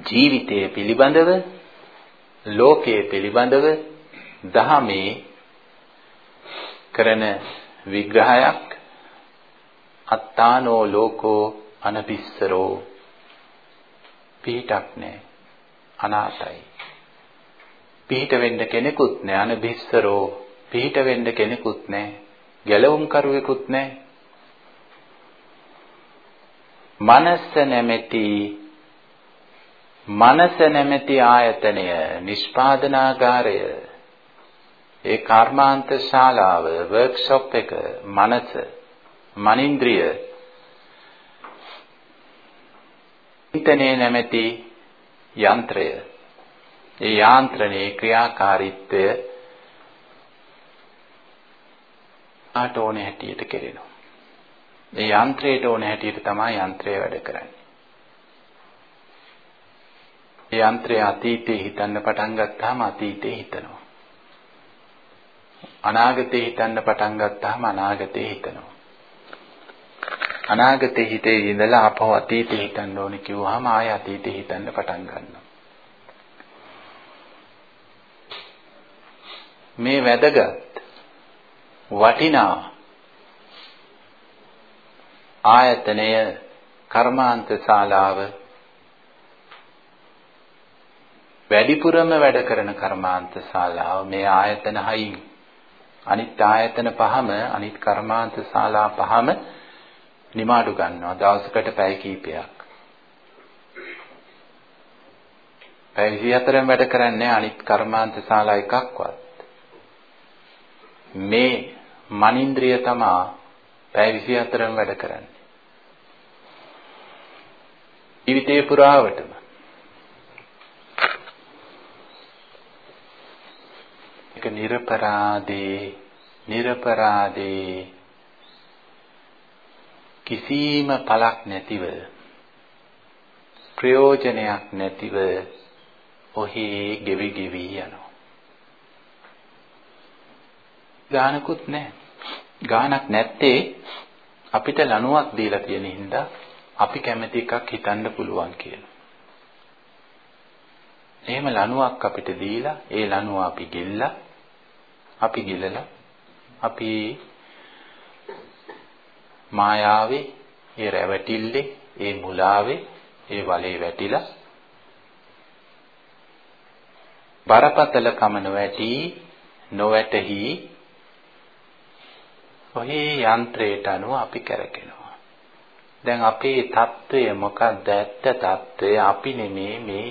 ජීවිතය පිළිබඳව ලෝකයේ පිළිබඳව දහමේ කරන විග්‍රහයක් අත්තානෝ ලෝකෝ අනපිස්සරෝ පිටක් නෑ අනාතයි. පිට වෙන්න කෙනෙකුත් නෑ අනබිස්සරෝ පිට වෙන්න කෙනෙකුත් නෑ ගැලවුම් කරුවෙකුත් නෑ මනස නැමැති මනස නැමැති ආයතනය නිෂ්පාදනාගාරය. ඒ කර්මාන්ත ශාලාව වර්ක්ෂොප් එක මනස මනින්ද්‍රිය. චින්තනයේ නැමැති යන්ත්‍රය. ඒ යාන්ත්‍රණයේ ක්‍රියාකාරීත්වය ආට ඕනේ හැටියට කෙරෙනවා. ඒ යන්ත්‍රයට ඕන හැටියට තමයි යන්ත්‍රය වැඩ කරන්නේ. ඒ යන්ත්‍රය අතීතේ හිතන්න පටන් ගත්තාම අතීතේ හිතනවා. අනාගතේ හිතන්න පටන් ගත්තාම අනාගතේ හිතනවා. අනාගතේ හිතේ ඉඳලා ආපහු අතීතේ හිතන්න ඕනේ කිව්වහම ආය අතීතේ හිතන්න පටන් ගන්නවා. මේ වැදගත් වටිනා ආයතනය කර්මාන්ත ශාලාව වැඩිපුරම වැඩ කරන කර්මාන්ත ශාලාව මේ ආයතන හයින් අනිත් ආයතන පහම අනිත් කර්මාන්ත ශාලා පහම නිමාඩු ගන්නවා දවසකට පැය කීපයක්. පැය 24න් වැඩ කරන්නේ අනිත් කර්මාන්ත ශාලා එකක්වත්. මේ මනින්ද්‍රිය තමා පැය 24න් වැඩ කරන්නේ. ජීවිතේ පුරාවටම ඒක නිර්පරාදේ නිර්පරාදේ කිසිම පළක් නැතිව ප්‍රයෝජනයක් නැතිව ඔහේ ගෙවි ගෙවි යනවා. ගානකුත් නැහැ. ගානක් නැත්තේ අපිට ලණුවක් දීලා තියෙන හින්දා අපි කැමති එකක් හිතන්න පුළුවන් කියලා. එහෙම ලණුවක් අපිට දීලා ඒ ලණුව අපි ගෙල්ලා අපි ගිලලා අපි මායාවේ ඒ රැවටිල්ලේ ඒ මුලාවේ ඒ වලේ වැටිලා බරපතල කමන වැටි නොවැටහි ඔහේ යන්ත්‍රයට අනුව අපි කරකිනවා දැන් අපේ தত্ত্বය මොකක්ද ඇත්ත தত্ত্বය අපි නෙමේ මේ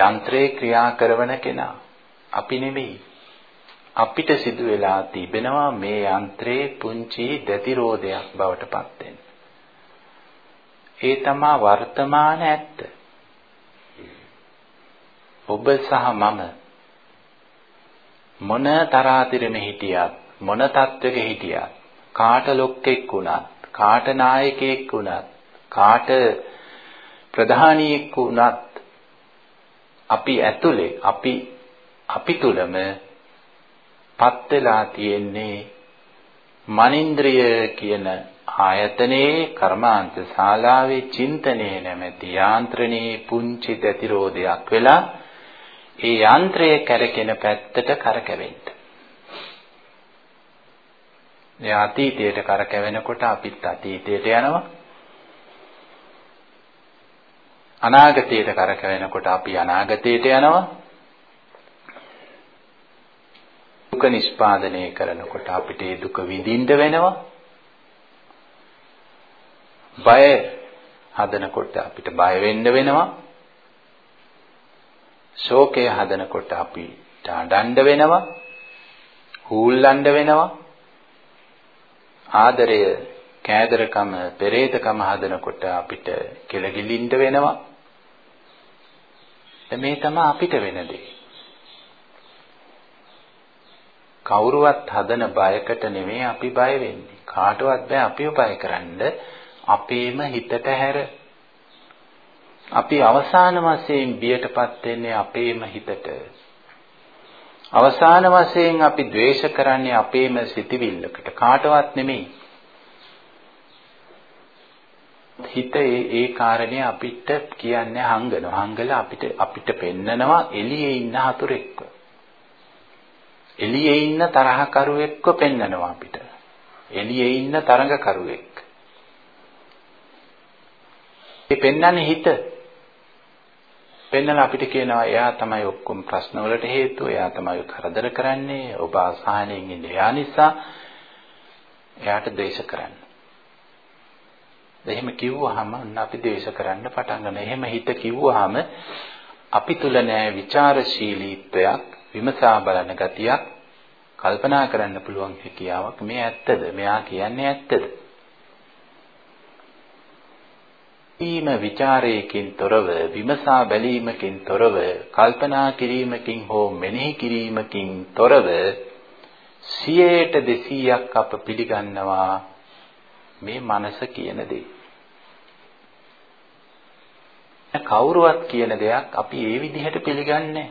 යන්ත්‍රේ ක්‍රියා කරන කෙනා අපි නෙමෙයි අපිට සිදු වෙලා තිබෙනවා මේ යන්ත්‍රේ පුංචි දැතිරෝධයක් බවට පත් වෙන. ඒ තමා වර්තමාන ඇත්ත. ඔබ සහ මම මොන තරාතිරෙම හිටියත් මොන තත්වයක හිටියත් කාට ලොක්කෙක් වුණත් කාට නායකයෙක් වුණත් කාට ප්‍රධානියෙක් වුණත් අපි ඇතුලේ අපි අපි තුලම පත් වෙලා තියෙන්නේ මනින්ද්‍රිය කියන ආයතනයේ කර්මාන්ත ශාලාවේ චින්තනයේ නැමැති යාන්ත්‍රණයේ පුංචි ප්‍රතිරෝධයක් වෙලා ඒ යන්ත්‍රය කැරකෙන පැත්තට කරකැවෙන්න. ඒ අතීතයට කරකැවෙනකොට අපිත් අතීතයට යනවා. අනාගතයට කරකැවෙනකොට අපි අනාගතයට යනවා. දුක නිෂ්පාදනය කරනකොට අපිට ඒ දුක විඳින්න වෙනවා. බය හදනකොට අපිට බය වෙන්න වෙනවා. ශෝකය හදනකොට අපිට අඬන්න වෙනවා. හූල්ලන්න වෙනවා. ආදරය කෑදරකම පෙරේතකම හදනකොට අපිට කෙලගිලින්න වෙනවා. මේ තමයි අපිට වෙන දේ. කවුරුවත් හදන බයකට නෙමෙයි අපි බය වෙන්නේ. කාටවත් බෑ අපිව බය කරන්න අපේම හිතට හැර. අපි අවසාන වශයෙන් බියටපත් වෙන්නේ අපේම හිතට. අවසාන වශයෙන් අපි ද්වේෂ කරන්නේ අපේම සිතිවිල්ලකට කාටවත් නෙමෙයි. හිත ඒ ඒ කාරණේ අපිට කියන්නේ හංගනවා. හංගලා අපිට අපිට පෙන්නනවා එළියේ ඉන්න හතුරෙක්ව. එළියේ ඉන්න තරහකරුවෙක්ව පෙන්නනවා අපිට. එළියේ ඉන්න තරඟකරුවෙක්. ඒ පෙන්වන්නේ හිත. පෙන්නලා අපිට කියනවා එයා තමයි ඔක්කොම ප්‍රශ්න වලට හේතුව. එයා තමයි කරදර කරන්නේ. ඔබ අසහනෙන් ඉන්නේ. එයා නිසා එයාට ද්වේෂ කරන්න. එහෙම කිව්වහම අපි ද්වේෂ කරන්න පටන් ගන්නවා. එහෙම හිත කිව්වහම අපි තුල නෑ ਵਿਚාරශීලීත්වයක් විමසා බලන ගතියක් කල්පනා කරන්න පුළුවන් හැකියාවක් මේ ඇත්තද මෙයා කියන්නේ ඇත්තද ඊම ਵਿਚාරයකින් තොරව විමසා බැලීමකින් තොරව කල්පනා කිරීමකින් හෝ මෙනෙහි කිරීමකින් තොරව 100ට 200ක් අප පිළිගන්නවා මේ මනස කියන දේ කවුරුවත් කියන දෙයක් අපි ඒ විදිහට පිළිගන්නේ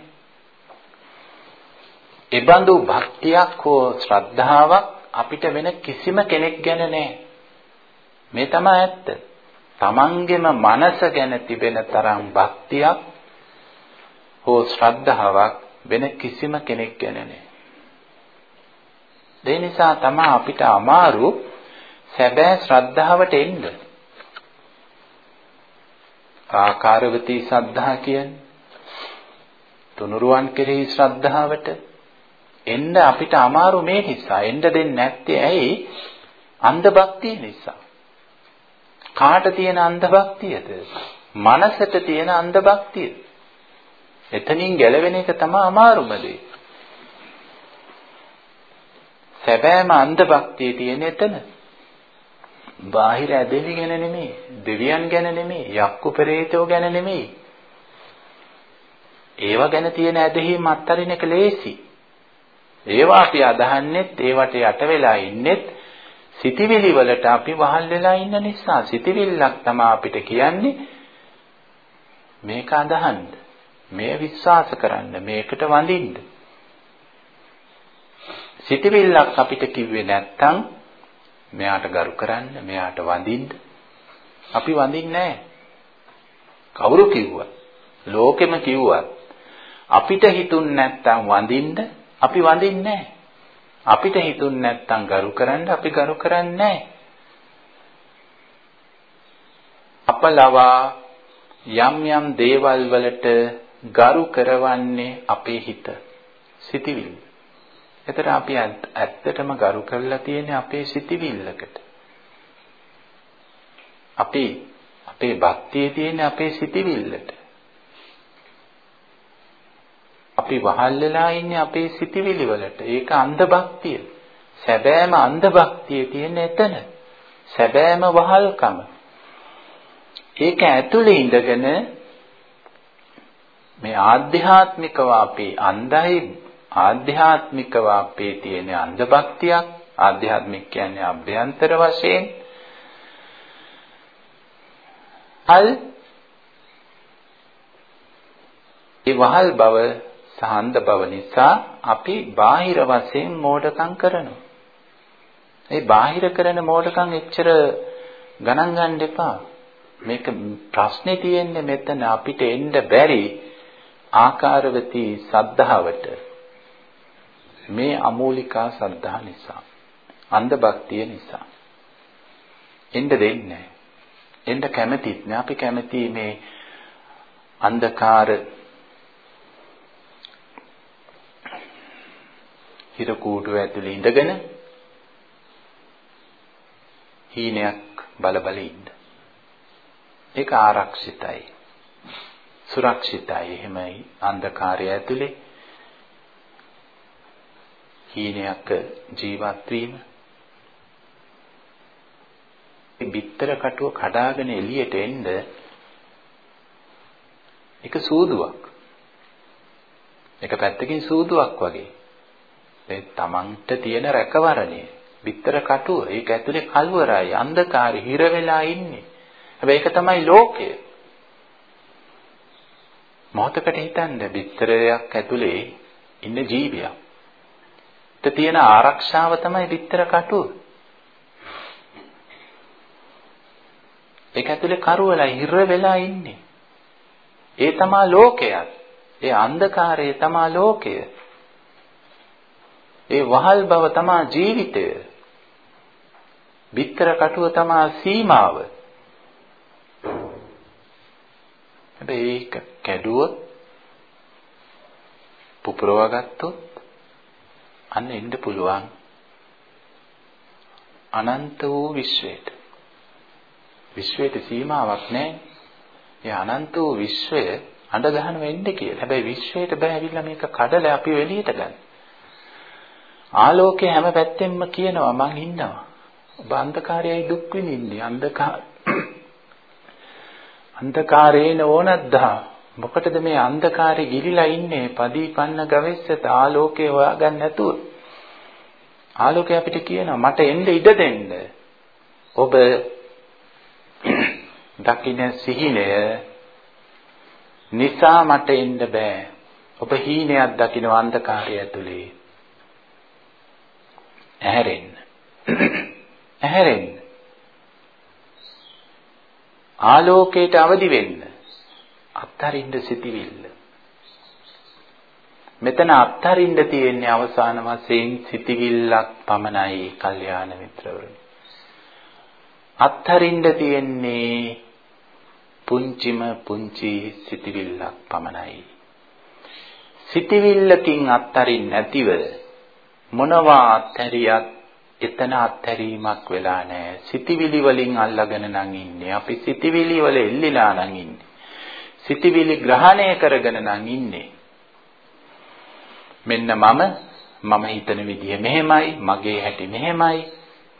එබඳු භක්තියක් හෝ ශ්‍රද්ධාවක් අපිට වෙන කිසිම කෙනෙක් ගැන නැහැ. මේ තමයි ඇත්ත. තමන්ගේම මනස ගැන තිබෙන තරම් භක්තියක් හෝ ශ්‍රද්ධාවක් වෙන කිසිම කෙනෙක් ගැන නැහැ. ඒ නිසා තමයි අපිට අමාරු සැබෑ ශ්‍රද්ධාවට එන්න. ආකාරවතී ශ්‍රද්ධා කියන්නේ තුනුරුවන් කෙරෙහි ශ්‍රද්ධාවට එන්න අපිට අමාරු මේ නිසා එන්න දෙන්නේ නැත්තේ ඇයි අන්ධ භක්තිය නිසා කාට තියෙන අන්ධ භක්තියද මනසට තියෙන අන්ධ භක්තිය එතනින් ගැලවෙන එක තමයි අමාරුම දේ සැබෑම අන්ධ භක්තිය තියෙන එතන බාහිර ඇදෙවි ගැන නෙමෙයි, දෙවියන් ගැන නෙමෙයි, යක්කු පෙරේතෝ ගැන නෙමෙයි. ඒව ගැන තියෙන ඇදහිම් අත්තරින එක ලේසි. ඒවා අපි අදහන්නෙත් ඒවට යට වෙලා ඉන්නෙත් සිටිවිලි වලට අපි වහල් වෙලා ඉන්න නිසා සිටිවිල්ලක් තමයි අපිට කියන්නේ මේක අදහන්න මේ විශ්වාස කරන්න මේකට වඳින්න සිටිවිල්ලක් අපිට කිව්වේ නැත්තම් මෙයාට ගරු කරන්න, මෙයාට වඳින්න. අපි වඳින්නේ නැහැ. කවුරු කිව්වත්, ලෝකෙම කිව්වත් අපිට හිතුන් නැත්තම් වඳින්න අපි වඳින්නේ නැහැ. අපිට හිතුන් නැත්තම් ගරු කරන්න අපි ගරු කරන්නේ නැහැ. අපලවා යම් යම් දේවල් වලට ගරු කරවන්නේ අපේ හිත. සිටිවිලි. එතන අපි ඇත්තටම ගරු කරලා තියෙන්නේ අපේ සිතිවිල්ලකට. අපි අපේ භක්තියේ තියෙන අපේ සිතිවිල්ලට. අපි වහල් වෙලා ඉන්නේ අපේ සිතිවිලි වලට. ඒක අන්ධ භක්තිය. සැබෑම අන්ධ භක්තිය තියෙන එතන. සැබෑම වහල්කම. ඒක ඇතුලේ ඉඳගෙන මේ ආධ්‍යාත්මිකව අපි අන්ධයි ආධ්‍යාත්මිකව අපේ තියෙන අන්ධ භක්තියක් ආධ්‍යාත්මික කියන්නේ අභ්‍යන්තර වශයෙන් හල් ඒ වහල් බව සහන්ද බව නිසා අපි බාහිර වශයෙන් මෝඩකම් කරනවා. ඒ බාහිර කරන මෝඩකම් එච්චර ගණන් ගන්න එපා. මේක ප්‍රශ්නේ තියෙන්නේ මෙතන අපිට එන්න බැරි ආකාරවතී සද්ධාවට මේ අමූලිකා සද්ධා නිසා අන්ධ භක්තිය නිසා එන්න දෙන්නේ එන්න කැමතිත් නෑ අපි කැමති මේ අන්ධකාර හිර කූඩුව ඇතුලේ ඉඳගෙන හීනයක් බල බල ඉන්න. ඒක ආරක්ෂිතයි. සුරක්ෂිතයි. එහෙමයි අන්ධකාරය ඇතුලේ හීනයක ජීවත් වීම බිත්තර කටුව කඩාගෙන එළියට එන්න එක සූදුවක් එක පැත්තකින් සූදුවක් වගේ ඒ තමන්ට තියෙන රැකවරණය බිත්තර කටුව ඒක ඇතුලේ කල්වරයි අන්ධකාරي හිර වෙලා ඉන්නේ හැබැයි ඒක තමයි ලෝකය මොහොතකට හිතන්න බිත්තරයක් ඇතුලේ ඉන්න ජීවියක් තියෙන ආරක්ෂාව තමයි විතර කටුව. ඒක ඇතුලේ කරවලා හිර වෙලා ඉන්නේ. ඒ තමා ලෝකයක්. ඒ අන්ධකාරය තමා ලෝකය. ඒ වහල් බව තමා ජීවිතය. විතර කටුව තමා සීමාව. හැබැයි ඒක කැඩුවොත් පුපුරවා ගත්තොත් අන්න එන්න පුළුවන් අනන්ත වූ විශ්වයට. විශ්වයට සීමාවක් නැහැ. ඒ අනන්ත වූ විශ්වය අඬ ගහන වෙන්නේ කියලා. හැබැයි විශ්වයට බෑ ඇවිල්ලා මේක කඩලා අපි එළියට ගන්න. ආලෝකය හැම පැත්තෙම කියනවා මං ඉන්නවා. ඔබ අන්ධකාරයයි දුක් විඳින්නේ. අන්ධකාර අන්ධකාරේන ඕනද්දා මොකටද මේ අන්ධකාරේ ගිලිලා ඉන්නේ පදීපන්න ගවෙස්සත ආලෝකේ හොයාගන්න නැතුව ආලෝකය අපිට කියනවා මට එන්න ඉඩ දෙන්න ඔබ දකින්න සිහිනය නිසා මට එන්න බෑ. ඔබ හීනයක් දකින්න අන්ධකාරය ඇතුලේ. ඇහැරෙන්න. ඇහැරෙන්න. ආලෝකයට අවදි වෙන්න. අත්තරින්න සිටිවිල්ල. මෙතන අත්තරින්න තියෙන්නේ අවසාන වශයෙන් සිටිවිල්ලක් පමණයි, කල්යාණ මිත්‍රවරුනි. අත්තරින්න තියෙන්නේ පුංචිම පුංචි සිටිවිල්ලක් පමණයි. සිටිවිල්ලකින් අත්තරින් නැතිව මොනවා අත්හැරියත් එතන අත්හැරීමක් වෙලා නැහැ. සිටිවිලි වලින් අල්ලගෙන නම් ඉන්නේ. අපි සිටිවිලි වල එල්ලිලා නම් ඉන්නේ. සිටිවිලි ග්‍රහණය කරගෙන නම් ඉන්නේ. මෙන්න මම මම හිතන විදිය මෙහෙමයි, මගේ හැටි මෙහෙමයි,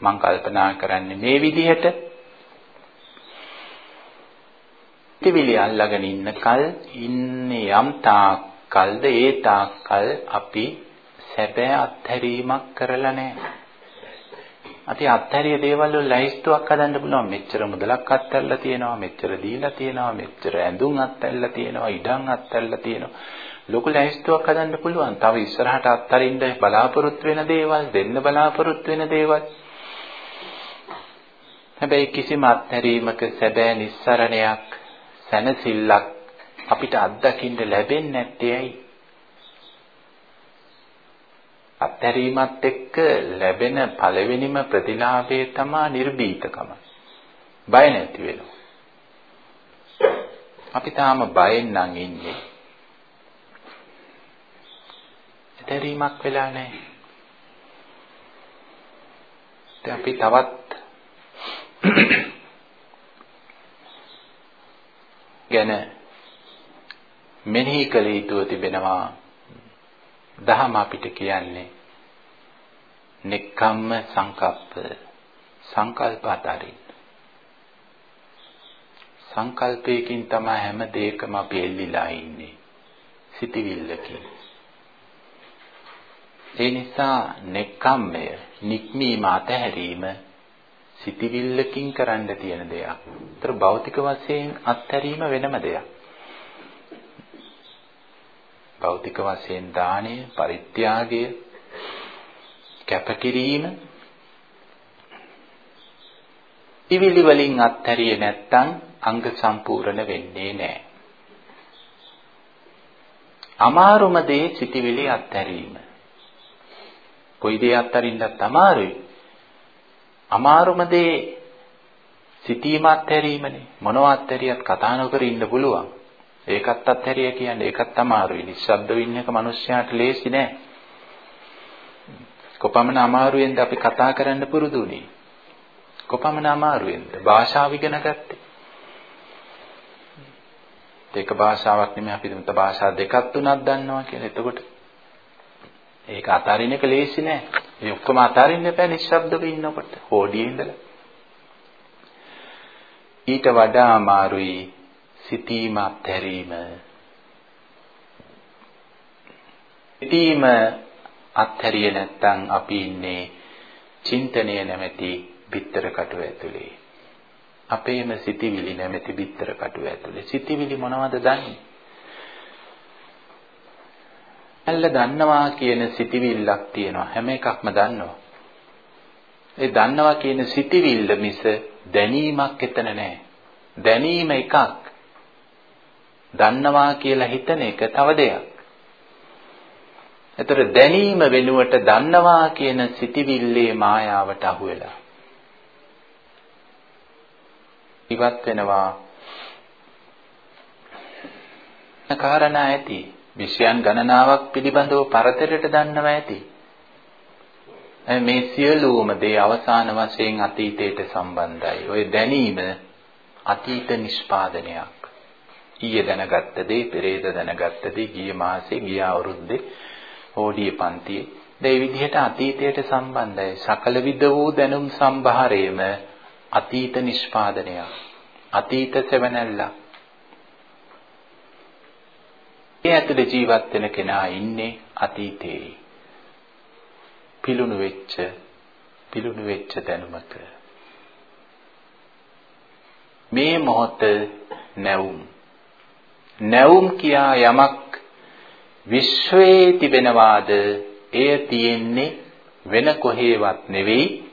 මං කල්පනා කරන්නේ මේ විදිහට. සිටිවිලි අල්ලගෙන ඉන්න කල් ඉන්නේ යම් තාක් කල්ද ඒ තාක් කල් අපි සැබෑ අත්හැරීමක් කරලා නැහැ. අපි අත්හැරිය දේවල් වල ලැයිස්තුවක් හදන්න පුළුවන්. මෙච්චර මුදලක් අත්හැරලා තියෙනවා, මෙච්චර දීලා තියෙනවා, මෙච්චර ඇඳුම් අත්හැරලා තියෙනවා, ඉඩම් අත්හැරලා තියෙනවා. ලොකු ලැයිස්තුවක් හදන්න පුළුවන්. තව ඉස්සරහට අත්හරින්න බලාපොරොත්තු වෙන දේවල්, දෙන්න බලාපොරොත්තු වෙන දේවල්. හැබැයි කිසිම අත්හැරීමක සැබෑ නිස්සරණයක්, සැනසෙල්ලක් අපිට අත්දකින්න ලැබෙන්නේ නැත්තේ ඇයි? අත්හැරීමත් එක්ක ලැබෙන පළවෙනිම ප්‍රතිලාභය තමයි නිර්භීතකම. බය නැති වෙනවා. අපි තාම බයෙන් නම් ඉන්නේ. අත්හැරීමක් වෙලා නැහැ. දැන් අපි තවත් ගැන මෙනෙහි කළ යුතුව තිබෙනවා දහම අපිට කියන්නේ නෙක්ඛම්ම සංකප්ප සංකල්ප අතරින් සංකල්පයකින් තමයි හැම දෙයකම අපි එල්ලිලා ඉන්නේ සිටිවිල්ලකින් ඒ නිසා නෙක්ඛම්මය නික්මීම අතහැරීම සිටිවිල්ලකින් කරන්න තියෙන දෙයක්. ඒතර භෞතික වශයෙන් අත්හැරීම වෙනම දෙයක්. භෞතික වශයෙන් දානය, පරිත්‍යාගය, කැපකිරීම ඉවිලි වලින් අත්හැරියේ නැත්තම් අංග සම්පූර්ණ වෙන්නේ නැහැ. අමාරුම දේ සිටිවිලි අත්හැරීම. කොයි දේ අත්හරින්නත් අමාරුයි. අමාරුම දේ සිටීම අත්හැරීමනේ. මොනවා අත්හැරියත් කතා නොකර ඉන්න පුළුවන්. ඒකත් අත්හැරිය කියන්නේ ඒකත් අමාරුයි. නිශ්ශබ්ද වෙන්න එක මිනිස්යාට ලේසි නෑ. කොපමණ අමාරුවෙන්ද අපි කතා කරන්න පුරුදු වුනේ? කොපමණ අමාරුවෙන්ද භාෂාව ඉගෙන ගත්තේ? ඒක භාෂාවක් නෙමෙයි අපි තුන්ත භාෂා දෙකක් තුනක් දන්නවා කියලා. එතකොට ඒක අතාරින්න එක ලේසි නෑ. ඒ ඔක්කොම අතාරින්න බෑ නිශ්ශබ්දව ඉන්නකොට. හෝඩියේ ඉඳලා. ඊට වඩා අමාරුයි සිටීම අත්හැරීම. සිටීම අත්හැරියේ නැත්නම් අපි ඉන්නේ චින්තනය නැමැති බිත්තර කටුව ඇතුලේ. අපේම සිටිවිලි නැමැති බිත්තර කටුව ඇතුලේ. සිටිවිලි මොනවද දන්නේ? ඇල්ල දන්නවා කියන සිටිවිල්ලක් තියෙනවා. හැම එකක්ම දන්නවා. ඒ දන්නවා කියන සිටිවිල්ල මිස දැනීමක් එතන නැහැ. දැනීම එකක්. දන්නවා කියලා හිතන එක තව දෙයක්. ඒතර දැනීම වෙනුවට දන්නවා කියන සිටිවිල්ලේ මායාවට අහු වෙලා. ඉවත් වෙනවා. කාරණා ඇති. විෂයන් ගණනාවක් පිළිබඳව පරතරයට දන්නවා ඇති. මේ සියලුම දේ අවසාන වශයෙන් අතීතයට සම්බන්ධයි. ඔය දැනීම අතීත නිෂ්පාදනයක්. ඊයේ දැනගත්ත දේ පෙරේද දැනගත්ත දේ ගිය මාසේ ගිය අවුරුද්දේ හෝඩිය පන්තියේ. ඒ විදිහට අතීතයට සම්බන්ධයි. සකල විද වූ දැනුම් සම්භාරයේම අතීත නිෂ්පාදනයක් අතීත සෙවණැල්ලක්. ඒ ඇතුලේ ජීවත් වෙන කෙනා ඉන්නේ අතීතේ පිලුණු වෙච්ච පිලුණු වෙච්ච දැනුමක. මේ මොහොත නැවුම් නැවුම් කියා යමක් විශ්වයේ තිබෙනවාද? එය තියෙන්නේ වෙන කොහේවත් නෙවෙයි.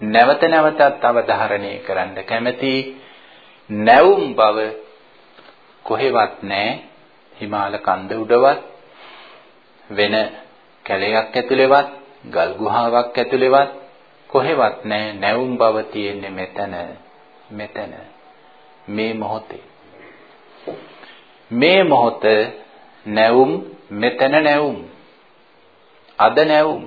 නැවත නැවතත් අවධාරණය කරන්න කැමැති නැවුම් බව කොහෙවත් නැහැ. හිමාල කන්ද උඩවත් වෙන කැලයක් ඇතුලේවත් ගල් ගුහාවක් ඇතුලේවත් කොහෙවත් නැහැ. නැවුම් බව තියෙන්නේ මෙතන. මෙතන. මේ මොහොතේ. මේ මොහොත නැවුම් මෙතන නැවුම්. අද නැවුම්.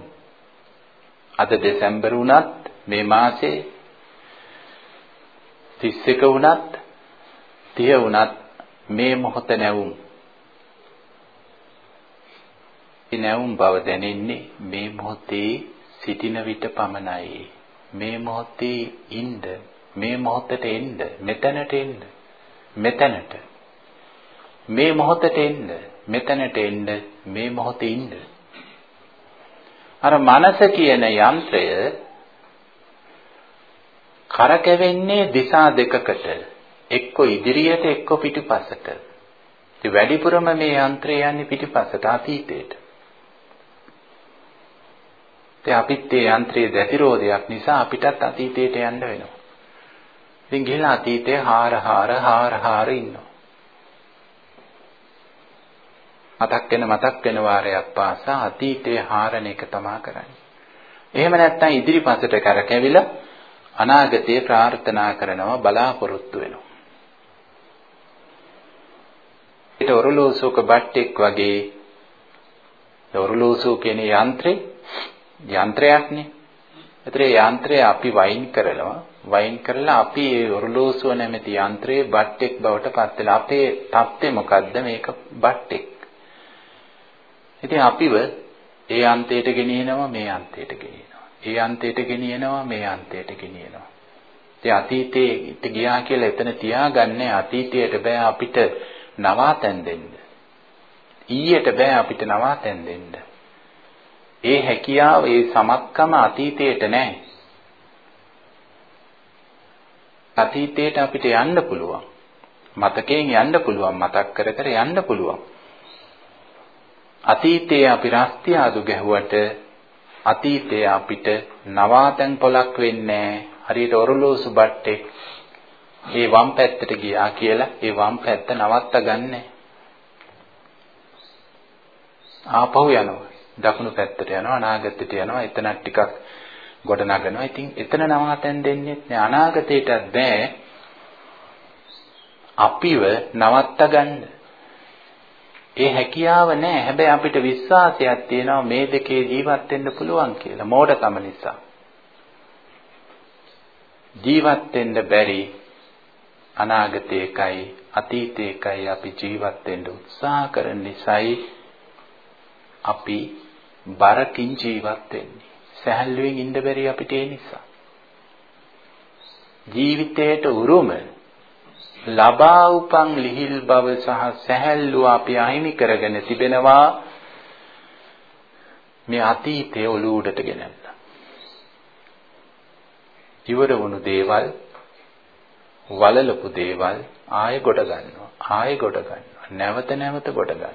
අද දෙසැම්බර් වුණත් මේ මාසේ 31 වුණත් 30 වුණත් මේ මොහොත නැවුම්. නැවුම් බව දැනෙන්නේ මේ මොහොතේ සිටින විට පමණයි. මේ මොහොතේ ඉන්න මේ මොහොතට එන්න මෙතනට එන්න මෙතනට. මේ මොහොතට එන්න මෙතනට එන්න මේ මොහොතේ ඉන්න. අර මනස කියන යන්ත්‍රය කරකැවෙන්නේ දිශා දෙකකට එක්ක ඉදිරියට එක්ක පිටිපසට. ඉතින් වැඩිපුරම මේ යන්ත්‍රය යන්නේ පිටිපසට අතීතයට. ඉතින් අපිත් ඒ යන්ත්‍රයේ දැතිරෝධයක් නිසා අපිටත් අතීතයට යන්න වෙනවා. ඉතින් ගිහලා අතීතේ හාර හාර හාර හාර ඉන්නවා. මතක් වෙන මතක් වෙන වාරයක් පාසා අතීතයේ හාරණ එක තමා කරන්නේ. එහෙම නැත්නම් ඉදිරිපසට කරකැවිලා අනාගතයේ ප්‍රාර්ථනා කරනවා බලාපොරොත්තු වෙනවා. ඒක ඔරලෝසුක බට්ටෙක් වගේ ඔරලෝසුව කියන යන්ත්‍රේ යන්ත්‍රයක්නේ. ඒතර ඒ යන්ත්‍රය අපි වයින් කරනවා. වයින් කරලා අපි ඒ ඔරලෝසුව නැමැති යන්ත්‍රයේ බට්ටෙක් බවට පත් වෙලා අපේ தත්ත්වය මොකද්ද මේක බට්ටෙක්. ඉතින් අපිව ඒ අන්තයට ගෙනියනවා මේ අන්තයට ගෙනියනවා. ඒ අන්තයට ගෙනියනවා මේ අන්තයට ගෙනියනවා. ඉතින් අතීතේට ගියා කියලා එතන තියාගන්නේ අතීතයට බෑ අපිට නවාතැන් දෙන්න. ඊයට බෑ අපිට නවාතැන් දෙන්න. ඒ හැකියාව ඒ සමත්කම අතීතයට නැහැ. අතීතයට අපිට යන්න පුළුවන්. මතකයෙන් යන්න පුළුවන් මතක් කර කර යන්න පුළුවන්. අතීතයේ අපි රස්තියාදු ගැහුවට අතීතයේ අපිට නවාතැන් පොලක් වෙන්නේ හරියට ඔරලෝසු බට්ටෙක් ඒ වම් පැත්තට ගියා කියලා ඒ වම් පැත්ත නවත්ත ගන්නෑ. ආපහු යනවා. දකුණු පැත්තට යනවා අනාගතයට යනවා එතනත් ටිකක් ගොඩ නගනවා. ඉතින් එතන නවාතැන් දෙන්නේ නැහැ අනාගතයටත් බෑ. අපිව නවත්ත ගන්න. ඒ හැකියාව නැහැ. හැබැයි අපිට විශ්වාසයක් තියෙනවා මේ දෙකේ ජීවත් වෙන්න පුළුවන් කියලා. මෝඩකම නිසා. ජීවත් වෙන්න බැරි අනාගතේකයි අතීතේකයි අපි ජීවත් වෙන්න උත්සාහ කරන නිසායි අපි බරකින් ජීවත් වෙන්නේ. සැහැල්ලුවෙන් ඉන්න බැරි අපිට ඒ නිසා. ජීවිතයට උරුම ලබා උපන් ලිහිල් බව සහ සැහැල්ලුව අපි අහිමි කරගෙන තිබෙනවා මේ අතීතයේ ඔලුවටට ගෙනල්ලා. ඉවර වුණු දේවල් වලලපු දේවල් ආයෙ ගොඩ ගන්නවා. ආයෙ ගොඩ ගන්නවා. නැවත නැවත ගොඩ ගන්නවා.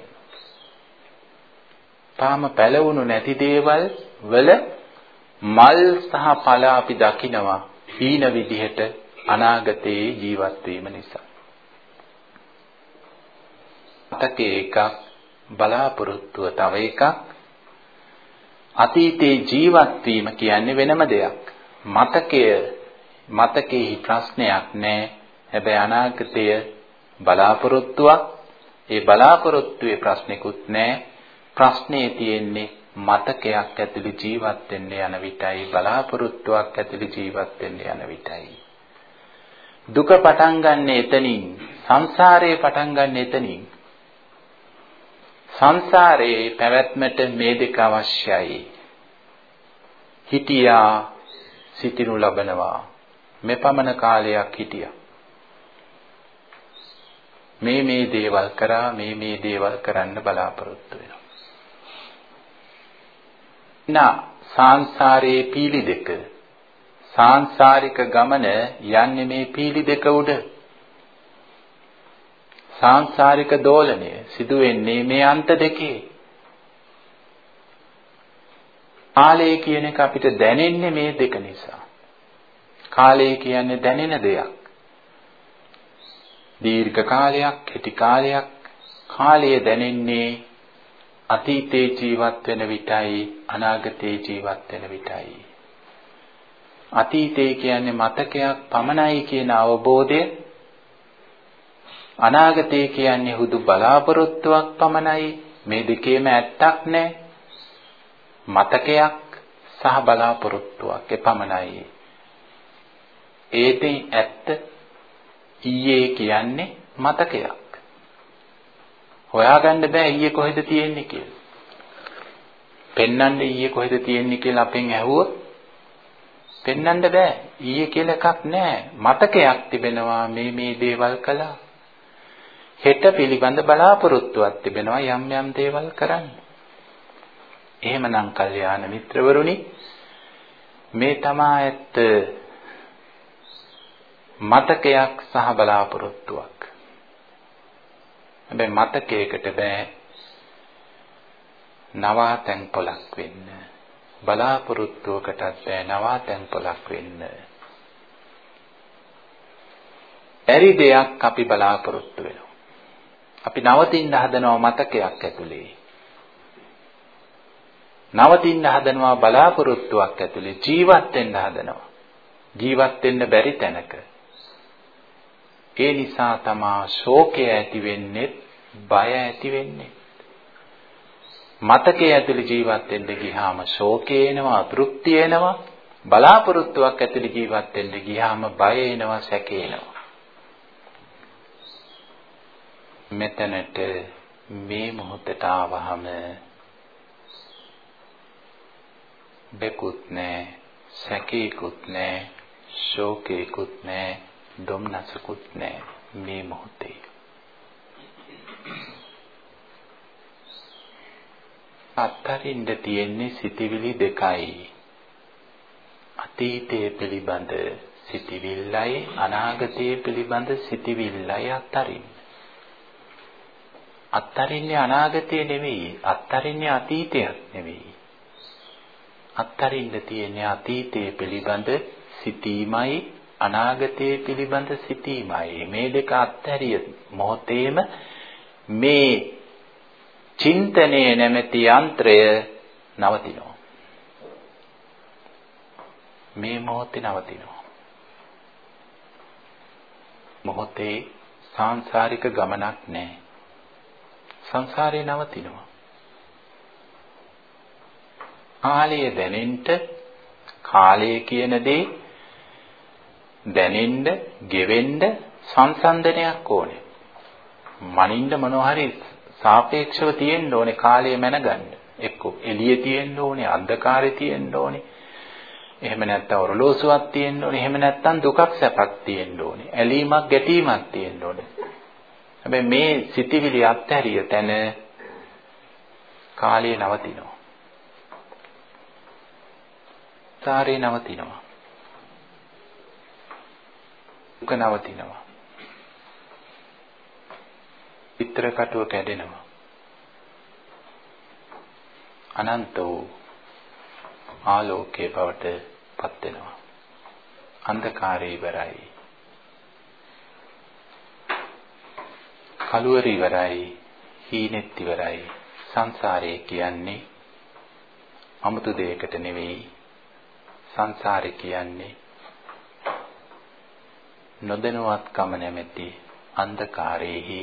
තාම පැලවුණු නැති දේවල් වල මල් සහ ඵල අපි දකිනවා හීන විදිහට අනාගතයේ ජීවත් වීම නිසා. මතකයේ එකක් බලාපොරොත්තුව තව එකක් අතීතේ ජීවත් වීම කියන්නේ වෙනම දෙයක්. මතකය මතකයේ ප්‍රශ්නයක් නැහැ. හැබැයි අනාගතය බලාපොරොත්තුවක්. ඒ බලාපොරොත්තුවේ ප්‍රශ්නිකුත් නැහැ. ප්‍රශ්නේ තියෙන්නේ මතකයක් ඇතුළේ ජීවත් වෙන්න යන විටයි බලාපොරොත්තුවක් ඇතුළේ ජීවත් වෙන්න යන විටයි දුක පටන් ගන්න එතනින් සංසාරේ පටන් ගන්න එතනින් සංසාරේ පැවැත්මට මේ දෙක අවශ්‍යයි. හිටියා සිටිනු ලබනවා. මෙපමණ කාලයක් හිටියා. මේ මේ දේවල් කරා මේ මේ දේවල් කරන්න බලාපොරොත්තු වෙනවා. නා සංසාරයේ පීලි දෙක සාංශාරික ගමන යන්නේ මේ පීලි දෙක උඩ. සාංශාරික දෝලනය සිදු වෙන්නේ මේ අන්ත දෙකේ. කාලය කියන එක අපිට දැනෙන්නේ මේ දෙක නිසා. කාලය කියන්නේ දැනෙන දෙයක්. දීර්ඝ කාලයක්, කෙටි කාලයක් කාලය දැනෙන්නේ අතීතේ ජීවත් වෙන විටයි අනාගතේ ජීවත් වෙන විටයි. අතීතේ කියන්නේ මතකයක් පමණයි කියන අවබෝධය. අනාගතය කියන්නේ හුදු බලාපොරොත්තුවක් පමණයි. මේ දෙකේම ඇත්තක් නැහැ මතකයක් සහ බලාපොරොත්තුවක් එපමණයි ඒතෙන් ඇත්ත ඊයේ කියන්නේ මතකයක්. හොයාගන්න බෑ ඊයේ කොහෙද තියෙන්නේ කියලා. පෙන්වන්න ඊයේ කොහෙද තියෙන්නේ කියලා අපෙන් ඇහුවොත් පෙන්වන්න බෑ ඊයේ කියලා එකක් නැහැ මතකයක් තිබෙනවා මේ මේ දේවල් කළා හෙට පිළිබඳ බලාපොරොත්තුවක් තිබෙනවා යම් යම් දේවල් කරන්න. එහෙමනම් කල්යාණ මිත්‍රවරුනි මේ තමා ඇත්ත මතකයක් සහ බලාපොරොත්තුවක්. හැබැයි මතකයකට බෑ නවාතැන් පොලක් වෙන්න. බලාපොරොත්තුවකටත් බෑ නවාතැන් පොලක් වෙන්න. බැරි දෙයක් අපි බලාපොරොත්තු වෙනවා. අපි නවතින්න හදනවා මතකයක් ඇතුලේ. නවතින්න හදනවා බලාපොරොත්තුවක් ඇතුලේ ජීවත් වෙන්න හදනවා. ජීවත් වෙන්න බැරි තැනක. ඒ නිසා තමා ශෝකය ඇති වෙන්නේ, බය ඇති වෙන්නේ. මතකයේ ඇතුලේ ජීවත් වෙන්න ගියාම ශෝකය එනවා, තෘප්තිය එනවා. බලාපොරොත්තුවක් ඇතුලේ ජීවත් වෙන්න ගියාම බය එනවා, සැකේ එනවා. මෙතනට මේ මොහොතට ආවහම බෙකුත් නැහැ සැකේකුත් නැහැ ශෝකේකුත් නැහැ දුම්නසකුත් නැහැ මේ මොහොතේ අත්තරින්ද තියෙන්නේ සිටිවිලි දෙකයි. අතීතයේ පිළිබඳ සිටිවිල්ලයි අනාගතයේ පිළිබඳ සිටිවිල්ලයි අත්තරින් අත්තරින්නේ අනාගතය නෙවෙයි අත්තරින්නේ අතීතයක් නෙවෙයි. අත්තරින්න තියෙන්නේ අතීතයේ පිළිබඳ සිතීමයි අනාගතයේ පිළිබඳ සිතීමයි මේ දෙක අත්හැරිය මොහොතේම මේ චින්තනයේ නැමැති යන්ත්‍රය නවතිනවා මේ මොහොතේ නවතිනවා මොහොතේ සාංශාරික ගමනක් නැහැ සංසාරේ නවතිනවා. කාලය දැනෙන්න කාලය කියන දේ දැනෙන්න, ගෙවෙන්න සංසන්දනයක් ඕනේ. මනින්න මොනවා හරි සාපේක්ෂව තියෙන්න ඕනේ කාලය මැනගන්න. එක්ක එළිය තියෙන්න ඕනේ, අන්ධකාරය තියෙන්න ඕනේ. එහෙම නැත්නම් ඔරලෝසුවක් තියෙන්න ඕනේ. එහෙම නැත්නම් දුකක් සැපක් තියෙන්න ඕනේ. ඇලීමක් ගැටීමක් තියෙන්න ඕනේ. හැබැයි මේ සිටිවිලි අත්හැරිය තැන කාලය නවතිනවා. සාරේ නවතිනවා. දුක නවතිනවා. චිත්‍ර කටුව කැඩෙනවා. අනන්ත වූ ආලෝකයේ බවට පත් වෙනවා. අන්ධකාරය ඉවරයි. කලුවර ඉවරයි හීනෙත් ඉවරයි සංසාරය කියන්නේ 아무තු දෙයකට නෙවෙයි සංසාරය කියන්නේ නොදැනුවත්කම නැමැති අන්ධකාරයේහි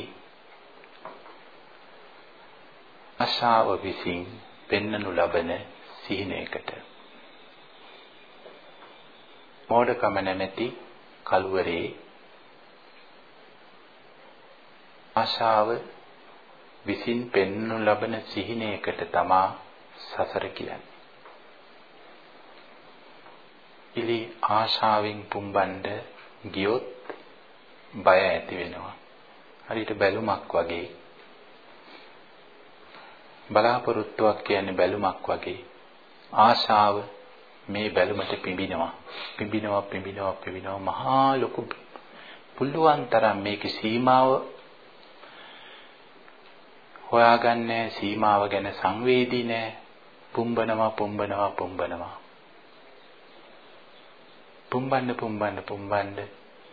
අශාව විසින් පෙන්වනු ලබන සිහිනයකට මෝඩකම නැමැති කලුවරේ ආශාව විසින් පෙන්වනු ලබන සිහිනයකට තමා සසර කියන්නේ. ඉලි ආශාවෙන් පුම්බන්ඩ ගියොත් බය ඇති වෙනවා. හරියට බැලුමක් වගේ. බලාපොරොත්තුවක් කියන්නේ බැලුමක් වගේ. ආශාව මේ බැලුමට පිඹිනවා. පිඹිනවා පිඹිනවා පිඹිනවා මහා ලොකු පුළුවන් තරම් මේකේ සීමාව හොයාගන්නේ සීමාව ගැන සංවේදී නෑ. පුම්බනවා පුම්බනවා පුම්බනවා. පුම්බන්න පුම්බන්න පුම්බන්න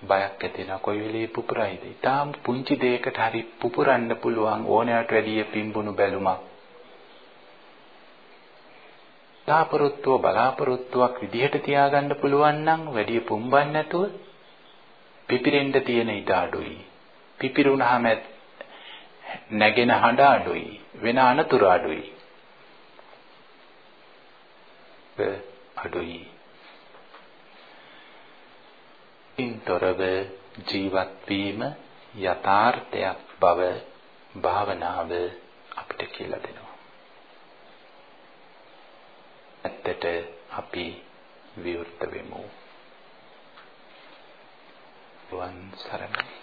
බයක් ඇති වෙනවා කොයි වෙලේ පුපුරයිද? ඊටාම් පුංචි දෙයකට හරි පුපුරන්න පුළුවන් ඕනෑමට වැඩිය පිම්බුණු බැලුමක්. බලාපොරොත්තුව බලාපොරොත්තුවක් විදිහට තියාගන්න පුළුවන් නම් වැඩි පුම්බන්නේ නැතුව පිපිරෙන්න තියෙන ඉඩ අඩුයි. පිපිරුණාම නැගෙන හඬ අඩුයි. වෙන අනතුරු අඩුයි. අඩුයි. ඉන්තරව ජීවත් වීම යථාර්ථයක් බව භාවනාව අපිට කියලා දෙනවා. ඇත්තට අපි විවෘත වෙමු. වන් සරණයි